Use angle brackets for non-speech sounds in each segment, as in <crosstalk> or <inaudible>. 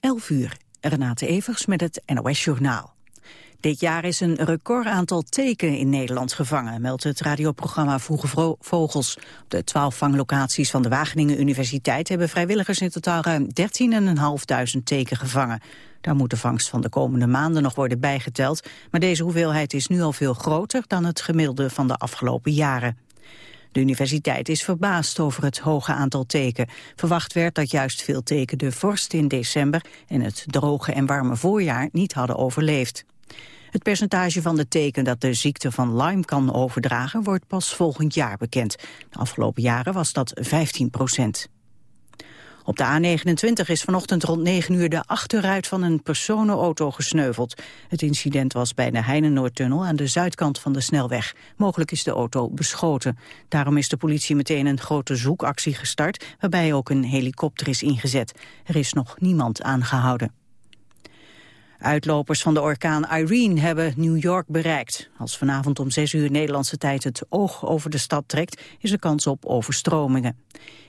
11 uur. Renate Evers met het NOS Journaal. Dit jaar is een recordaantal teken in Nederland gevangen, meldt het radioprogramma Vroege Vogels. Op de twaalf vanglocaties van de Wageningen Universiteit hebben vrijwilligers in totaal ruim 13.500 teken gevangen. Daar moet de vangst van de komende maanden nog worden bijgeteld, maar deze hoeveelheid is nu al veel groter dan het gemiddelde van de afgelopen jaren. De universiteit is verbaasd over het hoge aantal teken. Verwacht werd dat juist veel teken de vorst in december en het droge en warme voorjaar niet hadden overleefd. Het percentage van de teken dat de ziekte van Lyme kan overdragen wordt pas volgend jaar bekend. De afgelopen jaren was dat 15 procent. Op de A29 is vanochtend rond 9 uur de achterruit van een personenauto gesneuveld. Het incident was bij de Heinenoordtunnel aan de zuidkant van de snelweg. Mogelijk is de auto beschoten. Daarom is de politie meteen een grote zoekactie gestart, waarbij ook een helikopter is ingezet. Er is nog niemand aangehouden. Uitlopers van de orkaan Irene hebben New York bereikt. Als vanavond om 6 uur Nederlandse tijd het oog over de stad trekt... is er kans op overstromingen.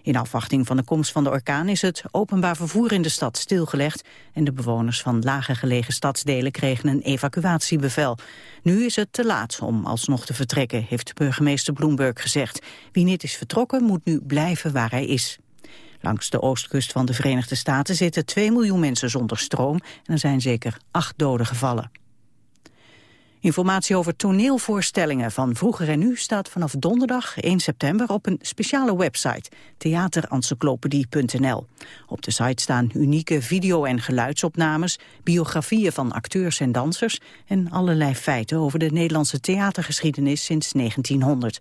In afwachting van de komst van de orkaan is het openbaar vervoer in de stad stilgelegd... en de bewoners van lager gelegen stadsdelen kregen een evacuatiebevel. Nu is het te laat om alsnog te vertrekken, heeft burgemeester Bloomberg gezegd. Wie niet is vertrokken moet nu blijven waar hij is. Langs de oostkust van de Verenigde Staten zitten 2 miljoen mensen zonder stroom en er zijn zeker acht doden gevallen. Informatie over toneelvoorstellingen van vroeger en nu staat vanaf donderdag 1 september op een speciale website, theaterencyclopedie.nl. Op de site staan unieke video- en geluidsopnames, biografieën van acteurs en dansers en allerlei feiten over de Nederlandse theatergeschiedenis sinds 1900.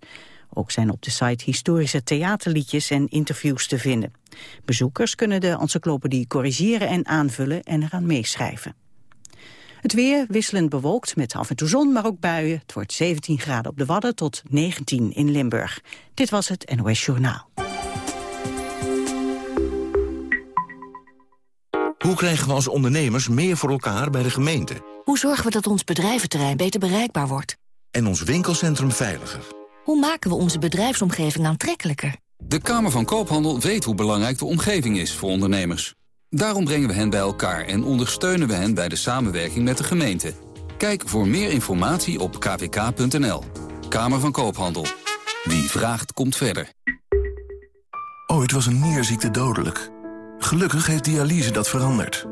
Ook zijn op de site historische theaterliedjes en interviews te vinden. Bezoekers kunnen de encyclopedie corrigeren en aanvullen en eraan meeschrijven. Het weer wisselend bewolkt met af en toe zon, maar ook buien. Het wordt 17 graden op de Wadden tot 19 in Limburg. Dit was het NOS Journaal. Hoe krijgen we als ondernemers meer voor elkaar bij de gemeente? Hoe zorgen we dat ons bedrijventerrein beter bereikbaar wordt? En ons winkelcentrum veiliger? Hoe maken we onze bedrijfsomgeving aantrekkelijker? De Kamer van Koophandel weet hoe belangrijk de omgeving is voor ondernemers. Daarom brengen we hen bij elkaar en ondersteunen we hen bij de samenwerking met de gemeente. Kijk voor meer informatie op kvk.nl. Kamer van Koophandel. Wie vraagt, komt verder. Ooit was een nierziekte dodelijk. Gelukkig heeft dialyse dat veranderd.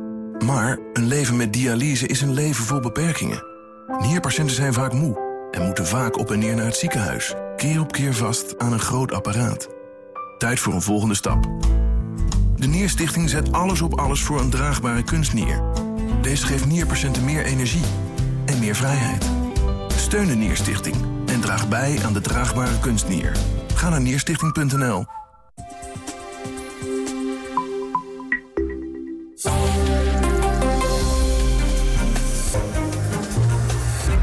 Maar een leven met dialyse is een leven vol beperkingen. Nierpatiënten zijn vaak moe en moeten vaak op en neer naar het ziekenhuis. Keer op keer vast aan een groot apparaat. Tijd voor een volgende stap. De Nierstichting zet alles op alles voor een draagbare kunstnier. Deze geeft nierpatiënten meer energie en meer vrijheid. Steun de Nierstichting en draag bij aan de draagbare kunstnier. Ga naar nierstichting.nl.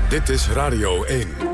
Dit is Radio 1.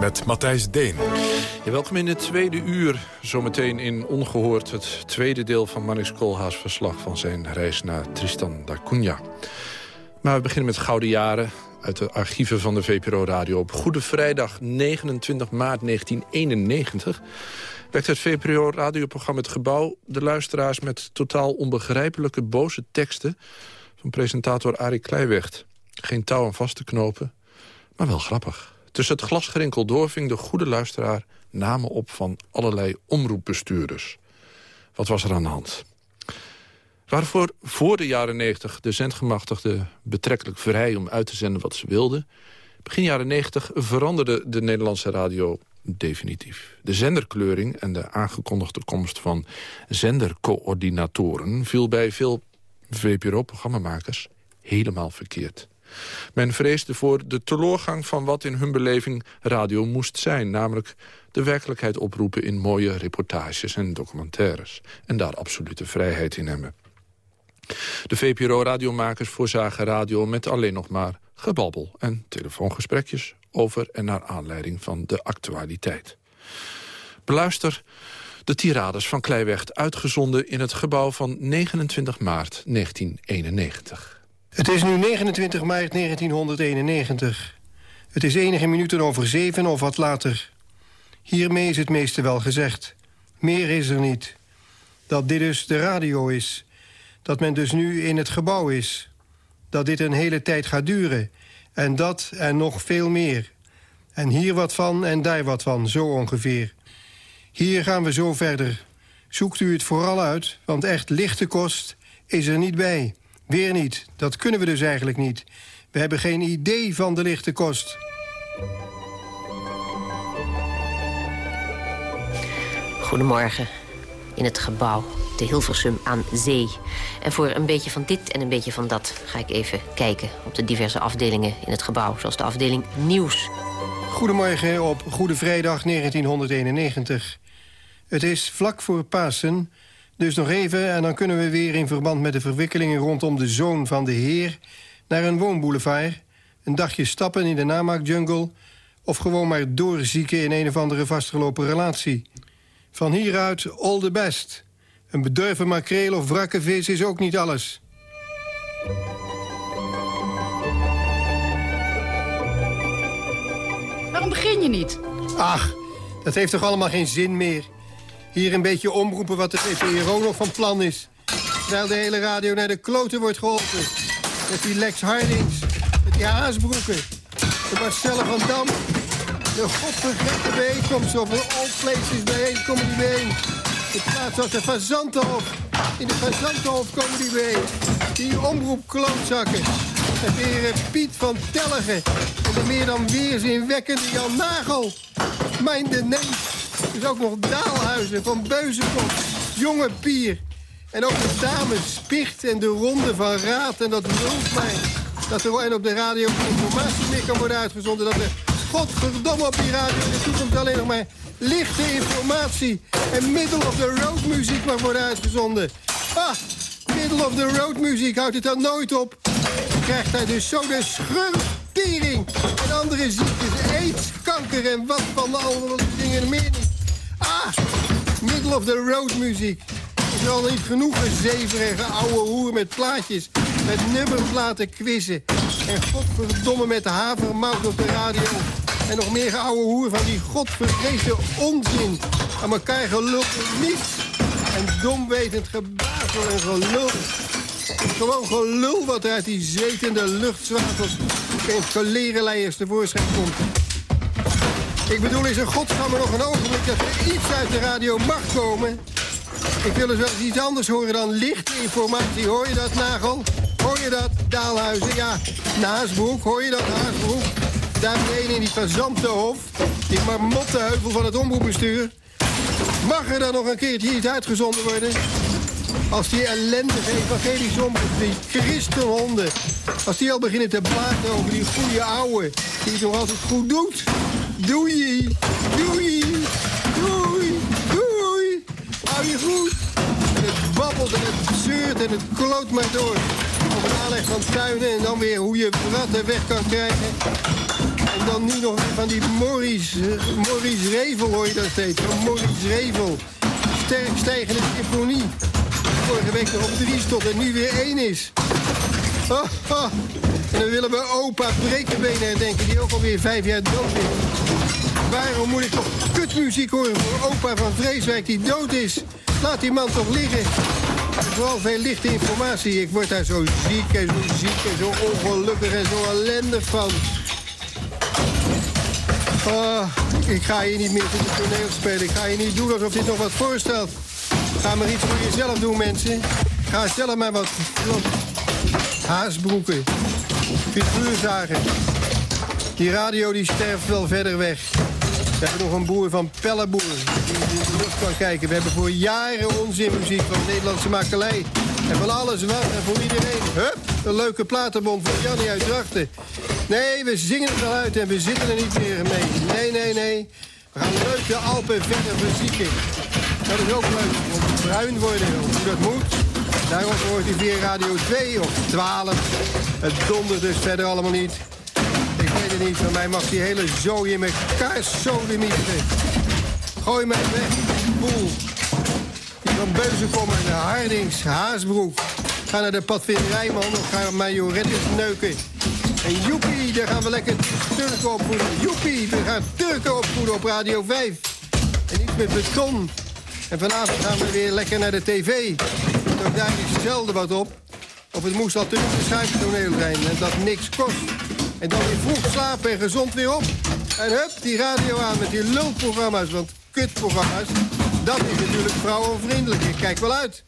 Met Matthijs Deen. Welkom in het tweede uur. Zometeen in Ongehoord het tweede deel van Manix Koolhaas verslag... van zijn reis naar Tristan da Cunha. Maar we beginnen met gouden jaren uit de archieven van de VPRO Radio. Op Goede Vrijdag 29 maart 1991 wekte het VPRO-radioprogramma Het Gebouw... de luisteraars met totaal onbegrijpelijke boze teksten... van presentator Arie Kleiwecht. Geen touw aan vast te knopen, maar wel grappig. Tussen het glasgerinkel door ving de goede luisteraar namen op van allerlei omroepbestuurders. Wat was er aan de hand? Waarvoor voor de jaren 90 de zendgemachtigden betrekkelijk vrij om uit te zenden wat ze wilden. Begin jaren 90 veranderde de Nederlandse radio definitief. De zenderkleuring en de aangekondigde komst van zendercoördinatoren... viel bij veel VPRO-programmamakers helemaal verkeerd. Men vreesde voor de teloorgang van wat in hun beleving radio moest zijn. Namelijk de werkelijkheid oproepen in mooie reportages en documentaires. En daar absolute vrijheid in hebben. De VPRO-radiomakers voorzagen radio met alleen nog maar gebabbel... en telefoongesprekjes over en naar aanleiding van de actualiteit. Beluister de tirades van Kleiweg uitgezonden in het gebouw van 29 maart 1991. Het is nu 29 maart 1991. Het is enige minuten over zeven of wat later. Hiermee is het meeste wel gezegd. Meer is er niet. Dat dit dus de radio is. Dat men dus nu in het gebouw is. Dat dit een hele tijd gaat duren. En dat en nog veel meer. En hier wat van en daar wat van, zo ongeveer. Hier gaan we zo verder. Zoekt u het vooral uit, want echt lichte kost is er niet bij. Weer niet, dat kunnen we dus eigenlijk niet. We hebben geen idee van de lichte kost. Goedemorgen. In het gebouw, de Hilversum aan zee. En voor een beetje van dit en een beetje van dat ga ik even kijken... op de diverse afdelingen in het gebouw, zoals de afdeling Nieuws. Goedemorgen op Goede Vrijdag 1991. Het is vlak voor Pasen, dus nog even... en dan kunnen we weer in verband met de verwikkelingen rondom de zoon van de heer... naar een woonboulevard, een dagje stappen in de namaakjungle... of gewoon maar doorzieken in een of andere vastgelopen relatie. Van hieruit all the best. Een bedurven makreel of wrakke vis is ook niet alles. Waarom begin je niet? Ach, dat heeft toch allemaal geen zin meer. Hier een beetje omroepen wat de VPRO nog van plan is. Terwijl de hele radio naar de kloten wordt geholpen. Met die Lex Hardings, met die haasbroeken, de Marcelle van Dam... de godvergette bijeenkomst over all places bijeen die bijeen. De plaats als de Fazantenhof. In de Fazantenhof komen die bijeen. Die omroepklootzakken. En weer Piet van Telligen. En de meer dan weerzinwekkende Jan Nagel. Mijn de neef. Dus ook nog Daalhuizen van Beuzenkop. Jonge Pier. En ook de dames Spicht en de Ronde van Raad. En dat lult mij. Dat er op de radio informatie meer kan worden uitgezonden. Dat er godverdomme op die radio in de toekomst alleen nog maar lichte informatie en middle of the road muziek mag worden uitgezonden. Ah, middle of the road muziek houdt het dan nooit op. Dan krijgt hij dus zo de schurftering en andere ziektes, aids, kanker en wat van alle dingen meer niet. Ah, middle of the road muziek. Is al niet genoeg gezeverige oude hoer met plaatjes, met nummerplaten quizzen. En godverdomme met de havermout op de radio. En nog meer oude hoer van die godvergeten onzin. Aan elkaar gelul niet. En domwetend gebazel en gelul. Gewoon gelul wat er uit die zetende luchtzwavels... geen gelerenleiers tevoorschijn komt. Ik bedoel, is er godsnaam nog een ogenblik dat er iets uit de radio mag komen? Ik wil eens wel eens iets anders horen dan lichte informatie. Hoor je dat, Nagel? Hoor je dat, Daalhuizen? Ja, Naasbroek. Hoor je dat, Naasbroek? Daar beneden in die Fazantenhof. Die marmottenheuvel van het omroepbestuur. Mag er dan nog een keertje iets uitgezonden worden? Als die ellendige evangelische omroep, die christenhonden... als die al beginnen te blaten over die goede ouwe... die het nog altijd goed doet. Doei, doei, doei, doei. Hou je goed. En het babbelt en het zeurt en het kloot maar door. Over de aanleg van tuinen en dan weer hoe je ratten weg kan krijgen. En dan nu nog van die uh, Maurice Revel hoor je dat steeds. Van Maurice Revel. Sterk stijgende symfonie. Vorige week nog op drie stond en nu weer één is. En dan willen we opa Brekenbenen herdenken, die ook alweer vijf jaar dood is. Waarom moet ik toch kutmuziek horen voor opa van Vreeswijk die dood is? Laat die man toch liggen. Vooral veel lichte informatie. Ik word daar zo ziek en zo ziek en zo ongelukkig en zo ellendig van. Oh, ik ga hier niet meer voor de toneel spelen. Ik ga hier niet doen alsof dit nog wat voorstelt. Ga maar iets voor jezelf doen, mensen. Ga zelf maar wat... Haasbroeken. Figuurzagen. Die radio die sterft wel verder weg. We hebben nog een boer van Pelleboer die in de lucht kan kijken. We hebben voor jaren onzinmuziek van Nederlandse makelij. En van alles wat en voor iedereen. Hup! Een leuke platenbom voor Jannie uit Drachten. Nee, we zingen het wel uit en we zitten er niet meer mee. Nee, nee, nee. We gaan leuk de Alpen verder verzieken. Dat is ook leuk, om bruin worden, hoe dat moet. Daarover hoort hij via Radio 2 of 12. Het dondert dus verder allemaal niet. Ik weet het niet, van mij mag die hele zooi in elkaar sodemieten. Gooi mij weg, boel. Die van Beuzenkom en de Hardings, Haasbroek. Ga naar de padvinderijman of ga majorettes neuken. En joepie, daar gaan we lekker Turken opvoeden. Joepie, we gaan Turken opvoeden op Radio 5. En niet met beton. En vanavond gaan we weer lekker naar de tv. Ook daar is zelden wat op. Of het moest al de schuiftoneel zijn en dat niks kost. En dan weer vroeg slapen en gezond weer op. En hup, die radio aan met die lulprogramma's, want kutprogramma's... dat is natuurlijk vrouwenvriendelijk. Ik kijk wel uit.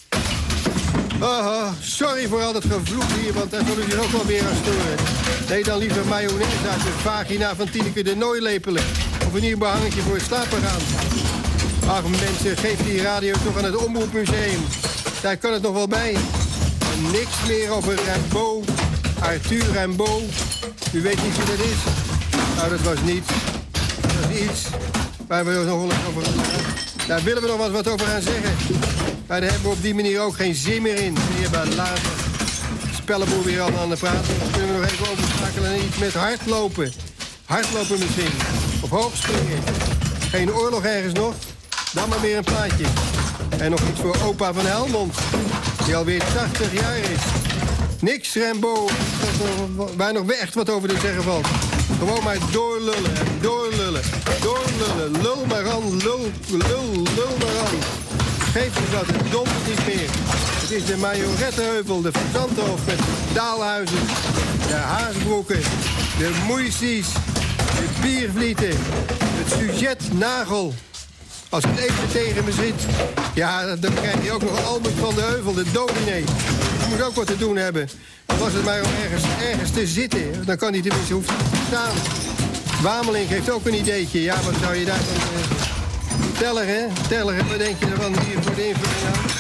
Oh, sorry voor al dat gevloek hier, want daar zullen jullie ook wel weer aan storen. Nee, dan liever mayonaise uit de vagina van Tineke de Nooi lepelen. Of een nieuw behangetje voor het slapen gaan. Ach mensen, geef die radio toch aan het Omroepmuseum. Daar kan het nog wel bij. En niks meer over Rimbaud, Arthur Rimbaud. U weet niet wie dat is? Nou, dat was niet. Dat was iets waar we nog wel eens over... Daar willen we nog wat, wat over gaan zeggen. Maar daar hebben we op die manier ook geen zin meer in. Hier bij later. Spellenboel weer aan de praat. Dan kunnen we nog even overschakelen naar iets met hardlopen. Hardlopen misschien. Of hoogspringen. Geen oorlog ergens nog. Dan maar weer een plaatje. En nog iets voor opa van Helmond. Die alweer 80 jaar is. Niks, Rembo. Waar nog echt wat over te zeggen valt. Gewoon maar doorlullen, doorlullen, doorlullen. Lul maar aan, lul, lul, lul maar aan. Geef me dat, het domt niet meer. Het is de Majorettenheuvel, de Verzantenhof met Daalhuizen, de Haasbroeken, de Moeisies, de Biervlieten, het Sujet Nagel. Als het even tegen me zit, ja, dan krijg je ook nog Albert van de Heuvel, de dominee. Moet ook wat te doen hebben. Dan was het maar om ergens, ergens te zitten. Dan kan hij tenminste hoeven te staan. Wameling heeft ook een ideetje. Ja, wat zou je daar dan... Uh, teller, hè? Teller, wat denk je ervan hier voor de invulling aan?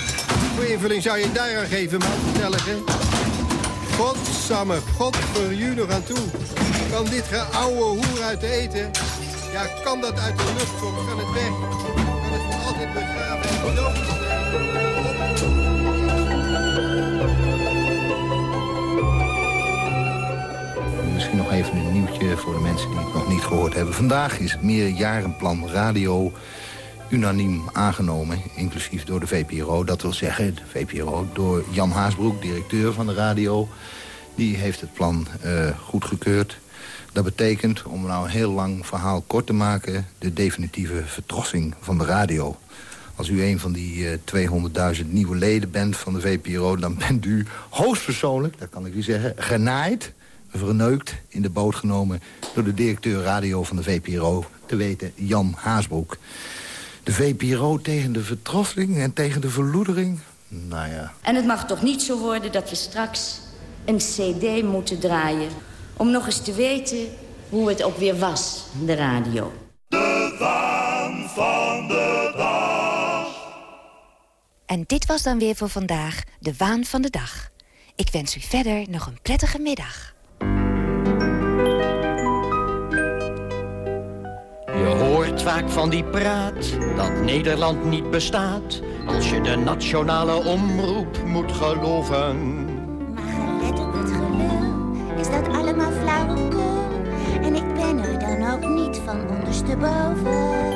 Voor invulling zou je daar aan geven, man. Teller, hè? Godsamme, god voor u nog aan toe. Kan dit geouwe hoer uit de eten? Ja, kan dat uit de lucht komen? Kan het weg? Kan het voor altijd begraven en Nog even een nieuwtje voor de mensen die het nog niet gehoord hebben. Vandaag is het meerjarenplan radio unaniem aangenomen, inclusief door de VPRO. Dat wil zeggen, de VPRO door Jan Haasbroek, directeur van de radio. Die heeft het plan uh, goedgekeurd. Dat betekent, om nou een heel lang verhaal kort te maken... de definitieve vertrossing van de radio. Als u een van die uh, 200.000 nieuwe leden bent van de VPRO... dan bent u hoogstpersoonlijk, dat kan ik u zeggen, genaaid... verneukt, in de boot genomen... door de directeur radio van de VPRO, te weten Jan Haasbroek. De VPRO tegen de vertrossing en tegen de verloedering? Nou ja. En het mag toch niet zo worden dat we straks een cd moeten draaien... om nog eens te weten hoe het ook weer was, de radio. De waan van de dag. En dit was dan weer voor vandaag de waan van de dag. Ik wens u verder nog een prettige middag. Hoort vaak van die praat dat Nederland niet bestaat... als je de nationale omroep moet geloven. Maar gelet op het gelul, is dat allemaal flauwekul. En ik ben er dan ook niet van ondersteboven.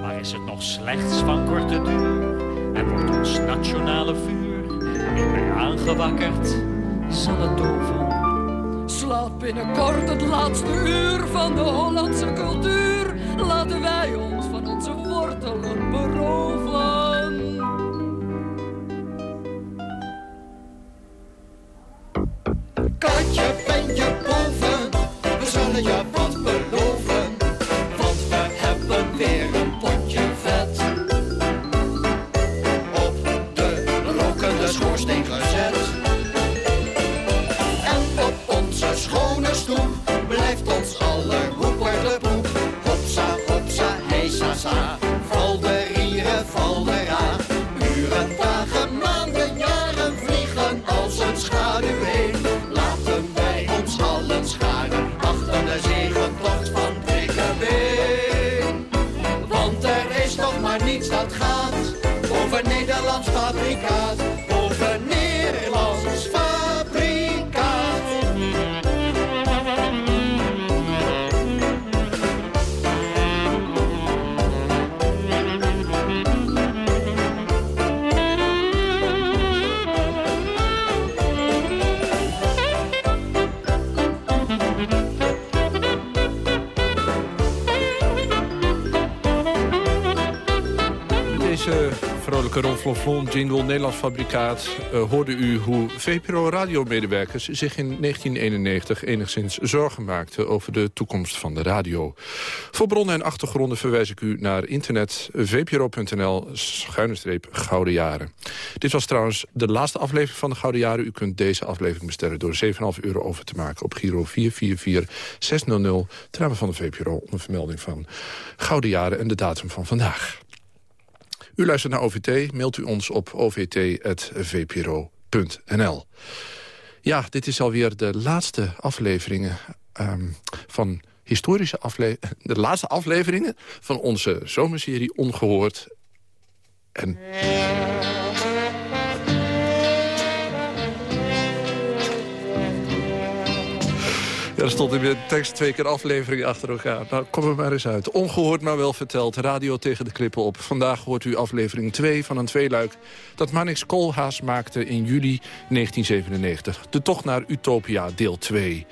Maar is het nog slechts van korte duur... en wordt ons nationale vuur niet meer aangewakkerd... zal het doven slaat binnenkort het laatste uur van de Hollandse cultuur. Laten wij ons van onze wortelen beroven. Katje, ben je boven? We zullen je maar niets dat gaat over Nederlands fabrikaat. Ronflonflon jingle Nederlands fabrikaat... eh, hoorde u hoe VPRO-radiomedewerkers zich in 1991 enigszins zorgen maakten... over de toekomst van de radio. Voor bronnen en achtergronden verwijs ik u naar internet vpro.nl schuine Gouden Jaren. Dit was trouwens de laatste aflevering van de Gouden Jaren. U kunt deze aflevering bestellen door 7,5 euro over te maken... op Giro 444600, termen van de VPRO... onder vermelding van Gouden Jaren en de datum van vandaag. U luistert naar OVT, mailt u ons op ovt.vpro.nl. Ja, dit is alweer de laatste afleveringen ehm, van historische afleveringen... <laughs> de laatste afleveringen van onze zomerserie Ongehoord. En... Ja, er stond in de tekst twee keer aflevering achter elkaar. Nou, kom er maar eens uit. Ongehoord maar wel verteld. Radio tegen de klippen op. Vandaag hoort u aflevering 2 van een tweeluik... dat Manix Koolhaas maakte in juli 1997. De tocht naar Utopia, deel 2.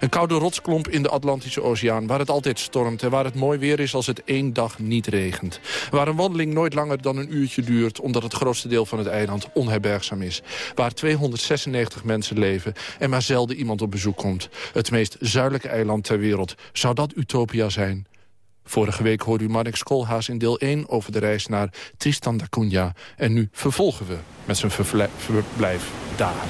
Een koude rotsklomp in de Atlantische Oceaan... waar het altijd stormt en waar het mooi weer is als het één dag niet regent. Waar een wandeling nooit langer dan een uurtje duurt... omdat het grootste deel van het eiland onherbergzaam is. Waar 296 mensen leven en maar zelden iemand op bezoek komt. Het meest zuidelijke eiland ter wereld. Zou dat Utopia zijn? Vorige week hoorde u Marnix Koolhaas in deel 1 over de reis naar Tristan da Cunha. En nu vervolgen we met zijn verblijf daar.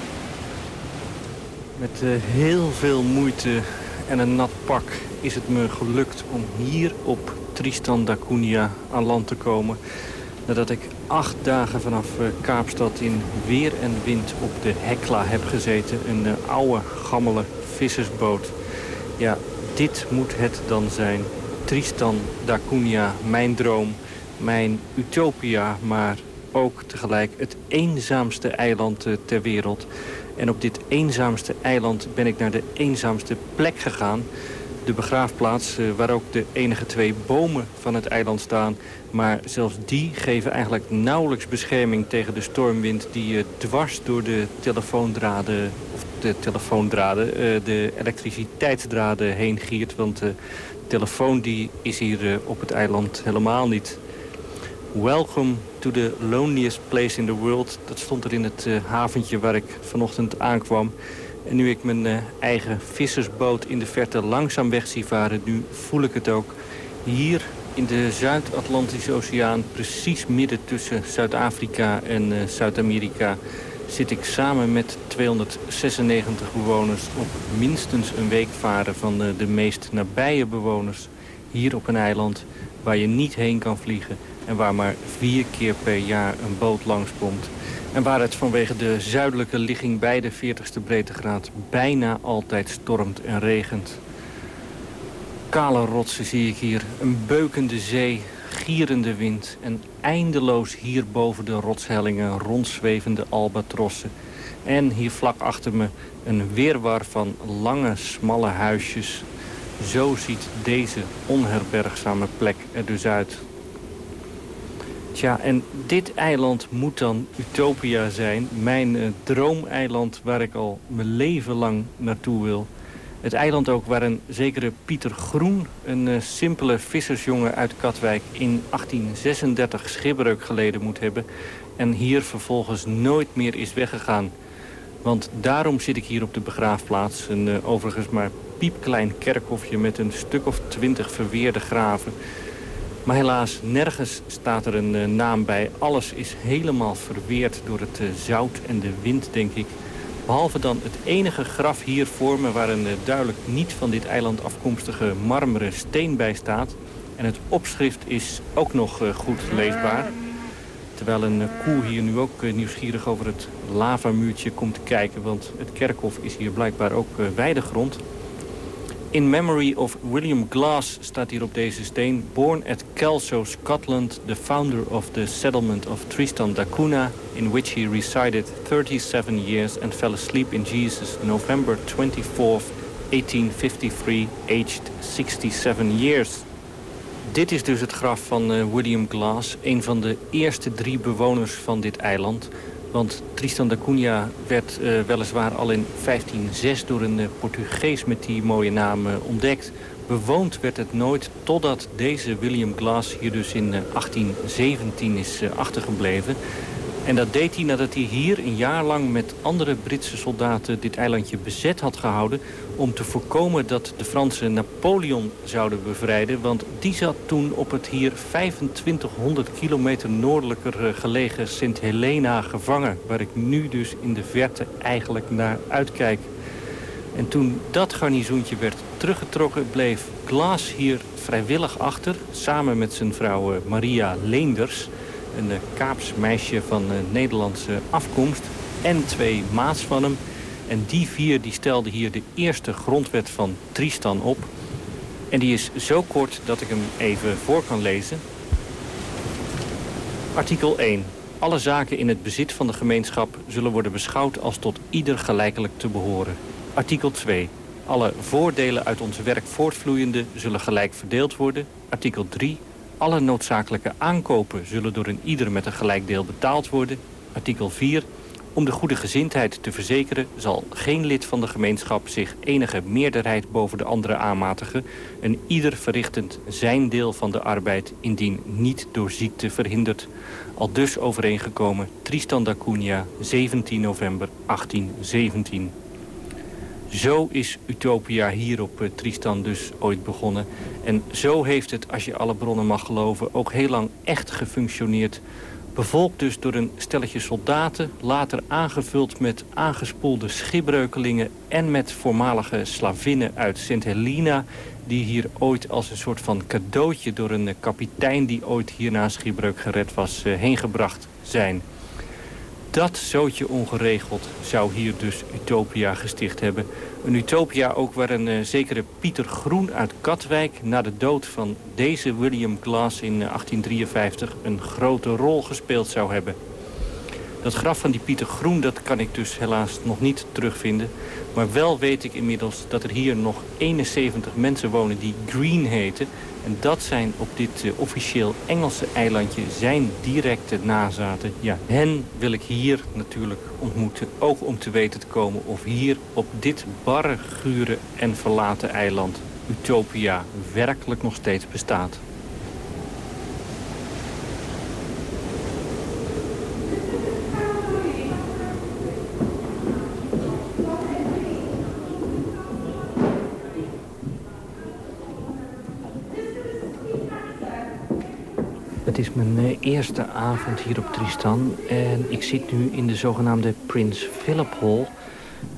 Met uh, heel veel moeite en een nat pak is het me gelukt om hier op Tristan da Cunha aan land te komen. Nadat ik acht dagen vanaf uh, Kaapstad in weer en wind op de Hekla heb gezeten. Een uh, oude, gammele vissersboot. Ja, dit moet het dan zijn. Tristan da Cunha, mijn droom, mijn utopia, maar ook tegelijk het eenzaamste eiland ter wereld. En op dit eenzaamste eiland ben ik naar de eenzaamste plek gegaan. De begraafplaats waar ook de enige twee bomen van het eiland staan. Maar zelfs die geven eigenlijk nauwelijks bescherming tegen de stormwind... die dwars door de telefoondraden, of de telefoondraden, de elektriciteitsdraden heen giert. Want de telefoon die is hier op het eiland helemaal niet. Welcome to the loneliest place in the world. Dat stond er in het haventje waar ik vanochtend aankwam. En nu ik mijn eigen vissersboot in de verte langzaam weg zie varen... nu voel ik het ook. Hier in de Zuid-Atlantische Oceaan, precies midden tussen Zuid-Afrika en uh, Zuid-Amerika... zit ik samen met 296 bewoners op minstens een week varen... van de meest nabije bewoners hier op een eiland waar je niet heen kan vliegen en waar maar vier keer per jaar een boot langskomt. En waar het vanwege de zuidelijke ligging bij de 40ste breedtegraad bijna altijd stormt en regent. Kale rotsen zie ik hier, een beukende zee, gierende wind... en eindeloos hier boven de rotshellingen rondzwevende albatrossen. En hier vlak achter me een weerwar van lange, smalle huisjes. Zo ziet deze onherbergzame plek er dus uit. Tja, en dit eiland moet dan Utopia zijn. Mijn uh, droomeiland waar ik al mijn leven lang naartoe wil. Het eiland ook waar een zekere Pieter Groen, een uh, simpele vissersjongen uit Katwijk... in 1836 schipbreuk geleden moet hebben. En hier vervolgens nooit meer is weggegaan. Want daarom zit ik hier op de begraafplaats. Een uh, overigens maar piepklein kerkhofje met een stuk of twintig verweerde graven... Maar helaas, nergens staat er een uh, naam bij. Alles is helemaal verweerd door het zout en de wind, denk ik. Behalve dan het enige graf hier voor me... waar een uh, duidelijk niet van dit eiland afkomstige marmeren steen bij staat. En het opschrift is ook nog goed leesbaar. Terwijl een koe hier nu ook nieuwsgierig over het lavamuurtje komt kijken. Want het kerkhof is hier blijkbaar ook weidegrond. In memory of William Glass staat hier op deze steen... Born at Kelso, Scotland, the founder of the settlement of Tristan da Cunha... in which he resided 37 years and fell asleep in Jesus... November 24th, 1853, aged 67 years. Dit is dus het graf van uh, William Glass, een van de eerste drie bewoners van dit eiland... Want Tristan da Cunha werd uh, weliswaar al in 1506 door een uh, Portugees met die mooie naam uh, ontdekt. Bewoond werd het nooit totdat deze William Glass hier dus in 1817 is achtergebleven. En dat deed hij nadat hij hier een jaar lang met andere Britse soldaten dit eilandje bezet had gehouden... om te voorkomen dat de Fransen Napoleon zouden bevrijden. Want die zat toen op het hier 2500 kilometer noordelijker gelegen Sint Helena gevangen. Waar ik nu dus in de verte eigenlijk naar uitkijk. En toen dat garnizoentje werd teruggetrokken bleef Glaas hier vrijwillig achter... samen met zijn vrouw Maria Leenders een uh, Kaaps meisje van uh, Nederlandse afkomst en twee maats van hem. En die vier die stelden hier de eerste grondwet van Tristan op. En die is zo kort dat ik hem even voor kan lezen. Artikel 1. Alle zaken in het bezit van de gemeenschap zullen worden beschouwd als tot ieder gelijkelijk te behoren. Artikel 2. Alle voordelen uit ons werk voortvloeiende zullen gelijk verdeeld worden. Artikel 3. Alle noodzakelijke aankopen zullen door een ieder met een gelijk deel betaald worden. Artikel 4. Om de goede gezindheid te verzekeren zal geen lid van de gemeenschap zich enige meerderheid boven de andere aanmatigen. En ieder verrichtend zijn deel van de arbeid indien niet door ziekte verhinderd. Al dus overeengekomen Tristan da Cunha, 17 november 1817. Zo is Utopia hier op uh, Tristan dus ooit begonnen. En zo heeft het, als je alle bronnen mag geloven, ook heel lang echt gefunctioneerd. Bevolkt dus door een stelletje soldaten, later aangevuld met aangespoelde schipbreukelingen... en met voormalige slavinnen uit Sint Helena... die hier ooit als een soort van cadeautje door een kapitein... die ooit hier na schipbreuk gered was, uh, heen gebracht zijn dat zootje ongeregeld zou hier dus Utopia gesticht hebben. Een Utopia ook waar een uh, zekere Pieter Groen uit Katwijk... na de dood van deze William Glass in 1853 eh, een grote rol gespeeld zou hebben. Dat graf van die Pieter Groen dat kan ik dus helaas nog niet terugvinden. Maar wel weet ik inmiddels dat er hier nog 71 mensen wonen die Green heten. En dat zijn op dit uh, officieel Engelse eilandje zijn directe nazaten. Ja, hen wil ik hier natuurlijk ontmoeten. Ook om te weten te komen of hier op dit barre, gure en verlaten eiland... Utopia werkelijk nog steeds bestaat. Eerste avond hier op Tristan. En ik zit nu in de zogenaamde Prins Philip Hall.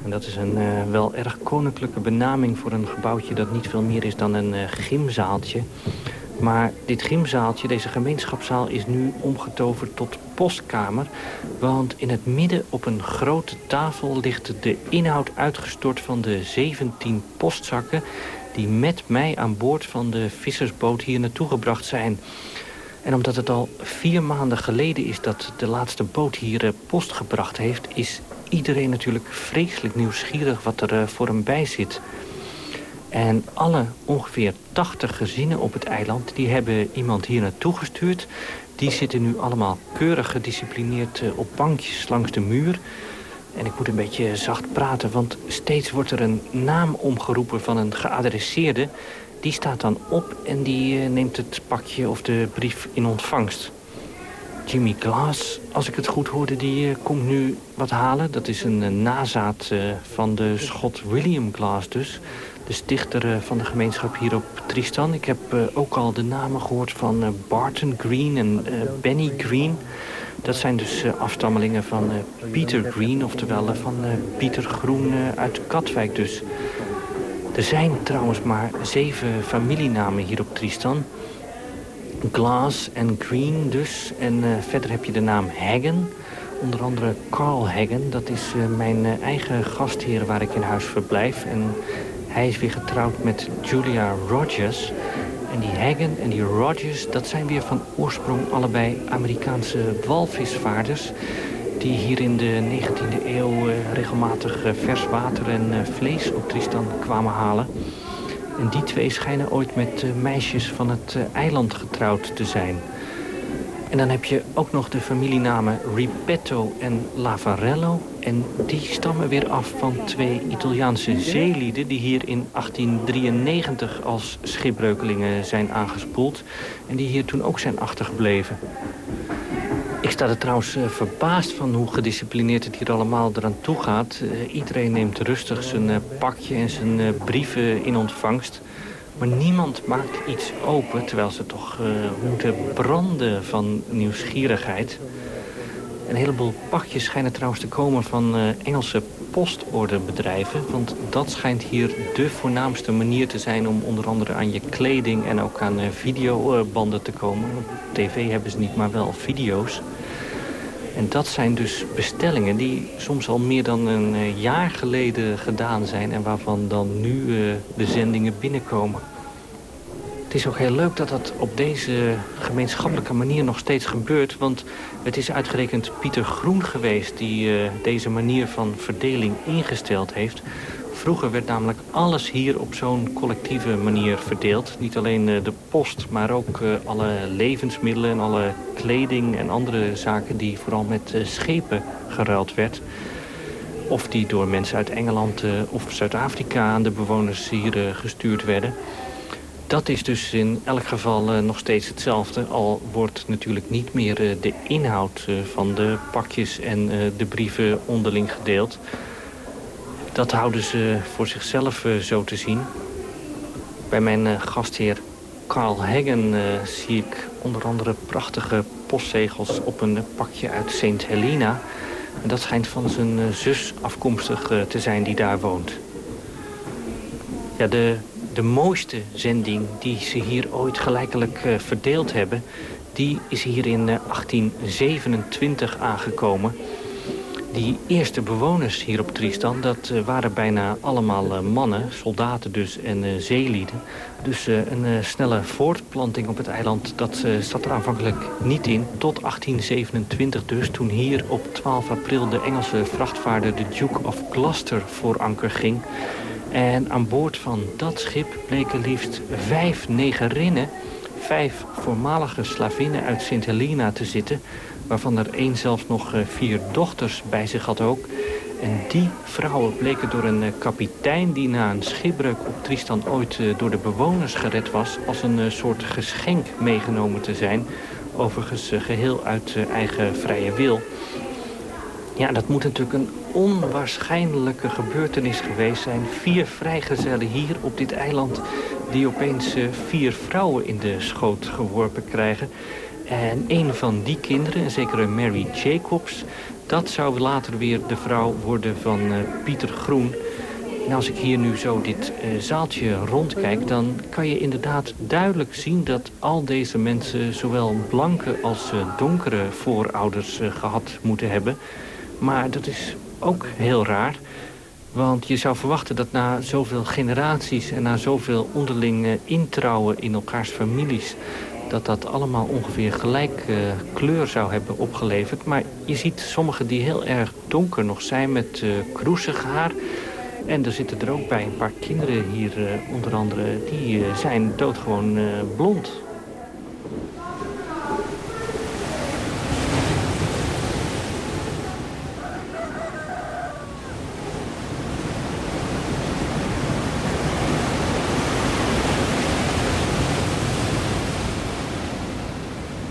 En dat is een uh, wel erg koninklijke benaming voor een gebouwtje... dat niet veel meer is dan een uh, gymzaaltje. Maar dit gymzaaltje, deze gemeenschapszaal, is nu omgetoverd tot postkamer. Want in het midden op een grote tafel ligt de inhoud uitgestort van de 17 postzakken... die met mij aan boord van de vissersboot hier naartoe gebracht zijn... En omdat het al vier maanden geleden is dat de laatste boot hier eh, post gebracht heeft... is iedereen natuurlijk vreselijk nieuwsgierig wat er eh, voor hem bij zit. En alle ongeveer 80 gezinnen op het eiland... die hebben iemand hier naartoe gestuurd. Die zitten nu allemaal keurig gedisciplineerd eh, op bankjes langs de muur... En ik moet een beetje zacht praten, want steeds wordt er een naam omgeroepen van een geadresseerde... Die staat dan op en die uh, neemt het pakje of de brief in ontvangst. Jimmy Glass, als ik het goed hoorde, die uh, komt nu wat halen. Dat is een uh, nazaat van de schot William Glass dus. De stichter van de gemeenschap hier op Tristan. Ik heb ook al de namen gehoord van Barton Green en Benny Green. Dat zijn dus afstammelingen van Peter Green, oftewel van Pieter Groen uit Katwijk dus. Er zijn trouwens maar zeven familienamen hier op Tristan. Glass en Green dus. En uh, verder heb je de naam Hagen. Onder andere Carl Hagen. Dat is uh, mijn uh, eigen gastheer waar ik in huis verblijf. En Hij is weer getrouwd met Julia Rogers. En die Hagen en die Rogers, dat zijn weer van oorsprong allebei Amerikaanse walvisvaarders... die hier in de 19e eeuw eh, regelmatig eh, vers water en eh, vlees op Tristan kwamen halen. En die twee schijnen ooit met meisjes van het eiland getrouwd te zijn. En dan heb je ook nog de familienamen Ripetto en Lavarello. En die stammen weer af van twee Italiaanse zeelieden... die hier in 1893 als schipbreukelingen zijn aangespoeld. En die hier toen ook zijn achtergebleven. Ik sta er trouwens eh, verbaasd van hoe gedisciplineerd het hier allemaal eraan toe gaat. Eh, iedereen neemt rustig zijn eh, pakje en zijn brieven in ontvangst. Maar niemand maakt iets open, terwijl ze toch moeten branden van nieuwsgierigheid. Een heleboel pakjes schijnen trouwens te komen van eh, Engelse postorderbedrijven. Want dat schijnt hier de voornaamste manier te zijn om onder andere aan je kleding en ook aan eh, videobanden te komen. Tv hebben ze niet, maar wel video's. En dat zijn dus bestellingen die soms al meer dan een eh, jaar geleden gedaan zijn... en waarvan dan nu de zendingen binnenkomen. Het is ook heel leuk dat dat op deze gemeenschappelijke manier nog steeds gebeurt. Want het is uitgerekend Pieter Groen geweest die eh, deze manier van verdeling ingesteld heeft. Vroeger werd namelijk alles hier op zo'n collectieve manier verdeeld. Niet alleen eh, de post, maar ook eh, alle levensmiddelen en alle kleding en andere zaken die vooral met schepen geruild werd. Of die door mensen uit Engeland of Zuid-Afrika aan de bewoners hier gestuurd werden. Dat is dus in elk geval eh, nog steeds hetzelfde. Al wordt natuurlijk niet meer eh, de inhoud eh, van de pakjes en de brieven onderling gedeeld. Dat houden ze voor zichzelf zo te zien. Bij mijn gastheer Carl Hagen zie ik onder andere prachtige postzegels op een pakje uit St. Helena. En dat schijnt van zijn zus afkomstig te zijn die daar woont. Ja, de, de mooiste zending die ze hier ooit gelijkelijk eh, verdeeld hebben... die is hier in eh, 1827 aangekomen. Die eerste bewoners hier op Tristan, dat eh, waren bijna allemaal eh, mannen, soldaten dus en eh, zeelieden. Dus eh, een eh, snelle voortplanting op het eiland, dat eh, zat er aanvankelijk niet in. Tot 1827 dus, toen hier op 12 april de Engelse vrachtvaarder de Duke of Gloucester voor anker ging. En aan boord van dat schip bleken liefst vijf negerinnen, vijf voormalige slavinnen uit Sint Helena te zitten... waarvan er één zelfs nog eh, vier dochters bij zich had ook. En die vrouwen bleken door een eh, kapitein die na een schipbreuk op Tristan ooit eh, door de bewoners gered was... als een soort geschenk meegenomen te zijn. Overigens eh, geheel uit eigen vrije wil. Ja, dat moet natuurlijk een onwaarschijnlijke gebeurtenis geweest zijn. Vier vrijgezellen hier op dit eiland die opeens eh, vier vrouwen in de schoot geworpen krijgen. En een van die kinderen, een zekere Mary Jacobs... dat zou later weer de vrouw worden van eh, Pieter Groen. En als ik hier nu zo dit eh, zaaltje rondkijk... dan kan je inderdaad duidelijk zien dat al deze mensen... zowel blanke als donkere voorouders eh, gehad moeten hebben... Maar dat is ook heel raar. Want je zou verwachten dat na zoveel generaties en na zoveel onderling eh, introuwen in elkaars families... dat dat allemaal ongeveer gelijk eh, kleur zou hebben opgeleverd. Maar je ziet sommigen die heel erg donker nog zijn met eh kroezig haar. En er zitten er ook bij een paar kinderen hier, eh, onder andere, die zijn doodgewoon blond.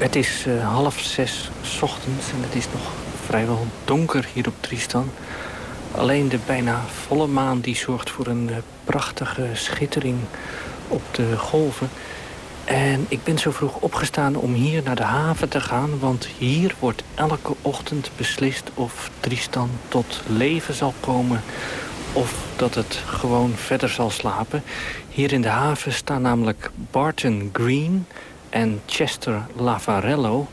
Het is eh, half zes ochtends en het is nog vrijwel donker hier op Tristan. Alleen de bijna volle maan die zorgt voor een eh, prachtige schittering op de golven. En ik ben zo vroeg opgestaan om hier naar de haven te gaan... want hier wordt elke ochtend beslist of Tristan tot leven zal komen... of dat het gewoon verder zal slapen. Hier in de haven staan namelijk Barton Green en Chester Lavarello.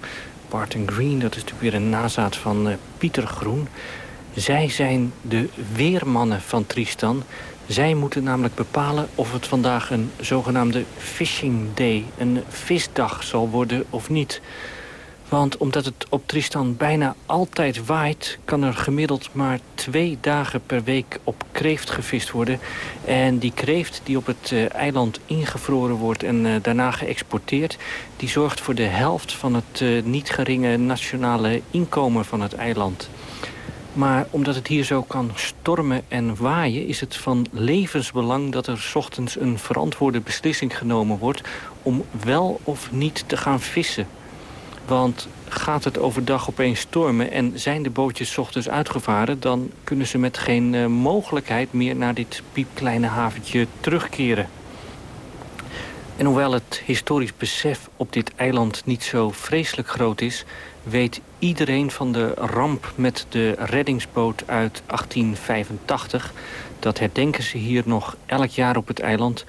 Barton Green, dat is natuurlijk weer een nazaat van eh, Pieter Groen. Zij zijn de weermannen van Tristan Zij moeten namelijk bepalen of het vandaag een zogenaamde fishing day... een visdag zal worden of niet. Want omdat het op Tristan bijna altijd waait... kan er gemiddeld maar twee dagen per week op kreeft gevist worden. En die kreeft die op het uh, eiland ingevroren wordt en uh, daarna geëxporteerd... die zorgt voor de helft van het uh, niet geringe nationale inkomen van het eiland. Maar omdat het hier zo kan stormen en waaien... is het van levensbelang dat er ochtends een verantwoorde beslissing genomen wordt... om wel of niet te gaan vissen. Want gaat het overdag opeens stormen en zijn de bootjes ochtends uitgevaren... dan kunnen ze met geen uh, mogelijkheid meer naar dit piepkleine haventje terugkeren. En hoewel het historisch besef op dit eiland niet zo vreselijk groot is... weet iedereen van de ramp met de reddingsboot uit 1885. Dat herdenken ze hier nog elk jaar op het eiland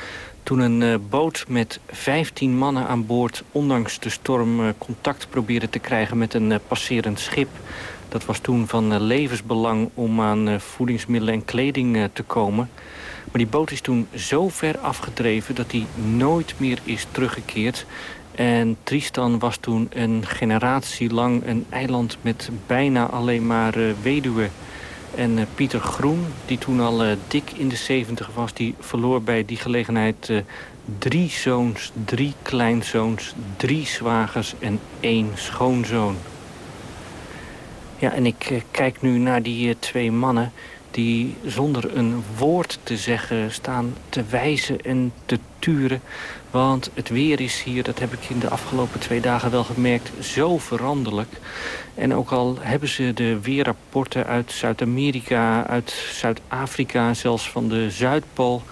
toen een uh, boot met 15 mannen aan boord... ondanks de storm uh, contact probeerde te krijgen met een uh, passerend schip. Dat was toen van levensbelang om aan voedingsmiddelen en kleding te komen. Maar die boot is toen zo ver afgedreven dat hij nooit meer is teruggekeerd. En Tristan was toen een generatie lang een eiland met bijna alleen maar weduwen. En uh, Pieter Groen, die toen al uh, dik in de 70 was... die verloor bij die gelegenheid uh, drie zoons, drie kleinzoons... drie zwagers en één schoonzoon. Ja, en ik kijk nu naar die twee mannen... die zonder een woord te zeggen staan te wijzen en te turen... Want het weer is hier, dat heb ik in de afgelopen twee dagen wel gemerkt, zo veranderlijk. En ook al hebben ze de weerrapporten uit Zuid-Amerika, uit Zuid-Afrika, zelfs van de Zuidpool...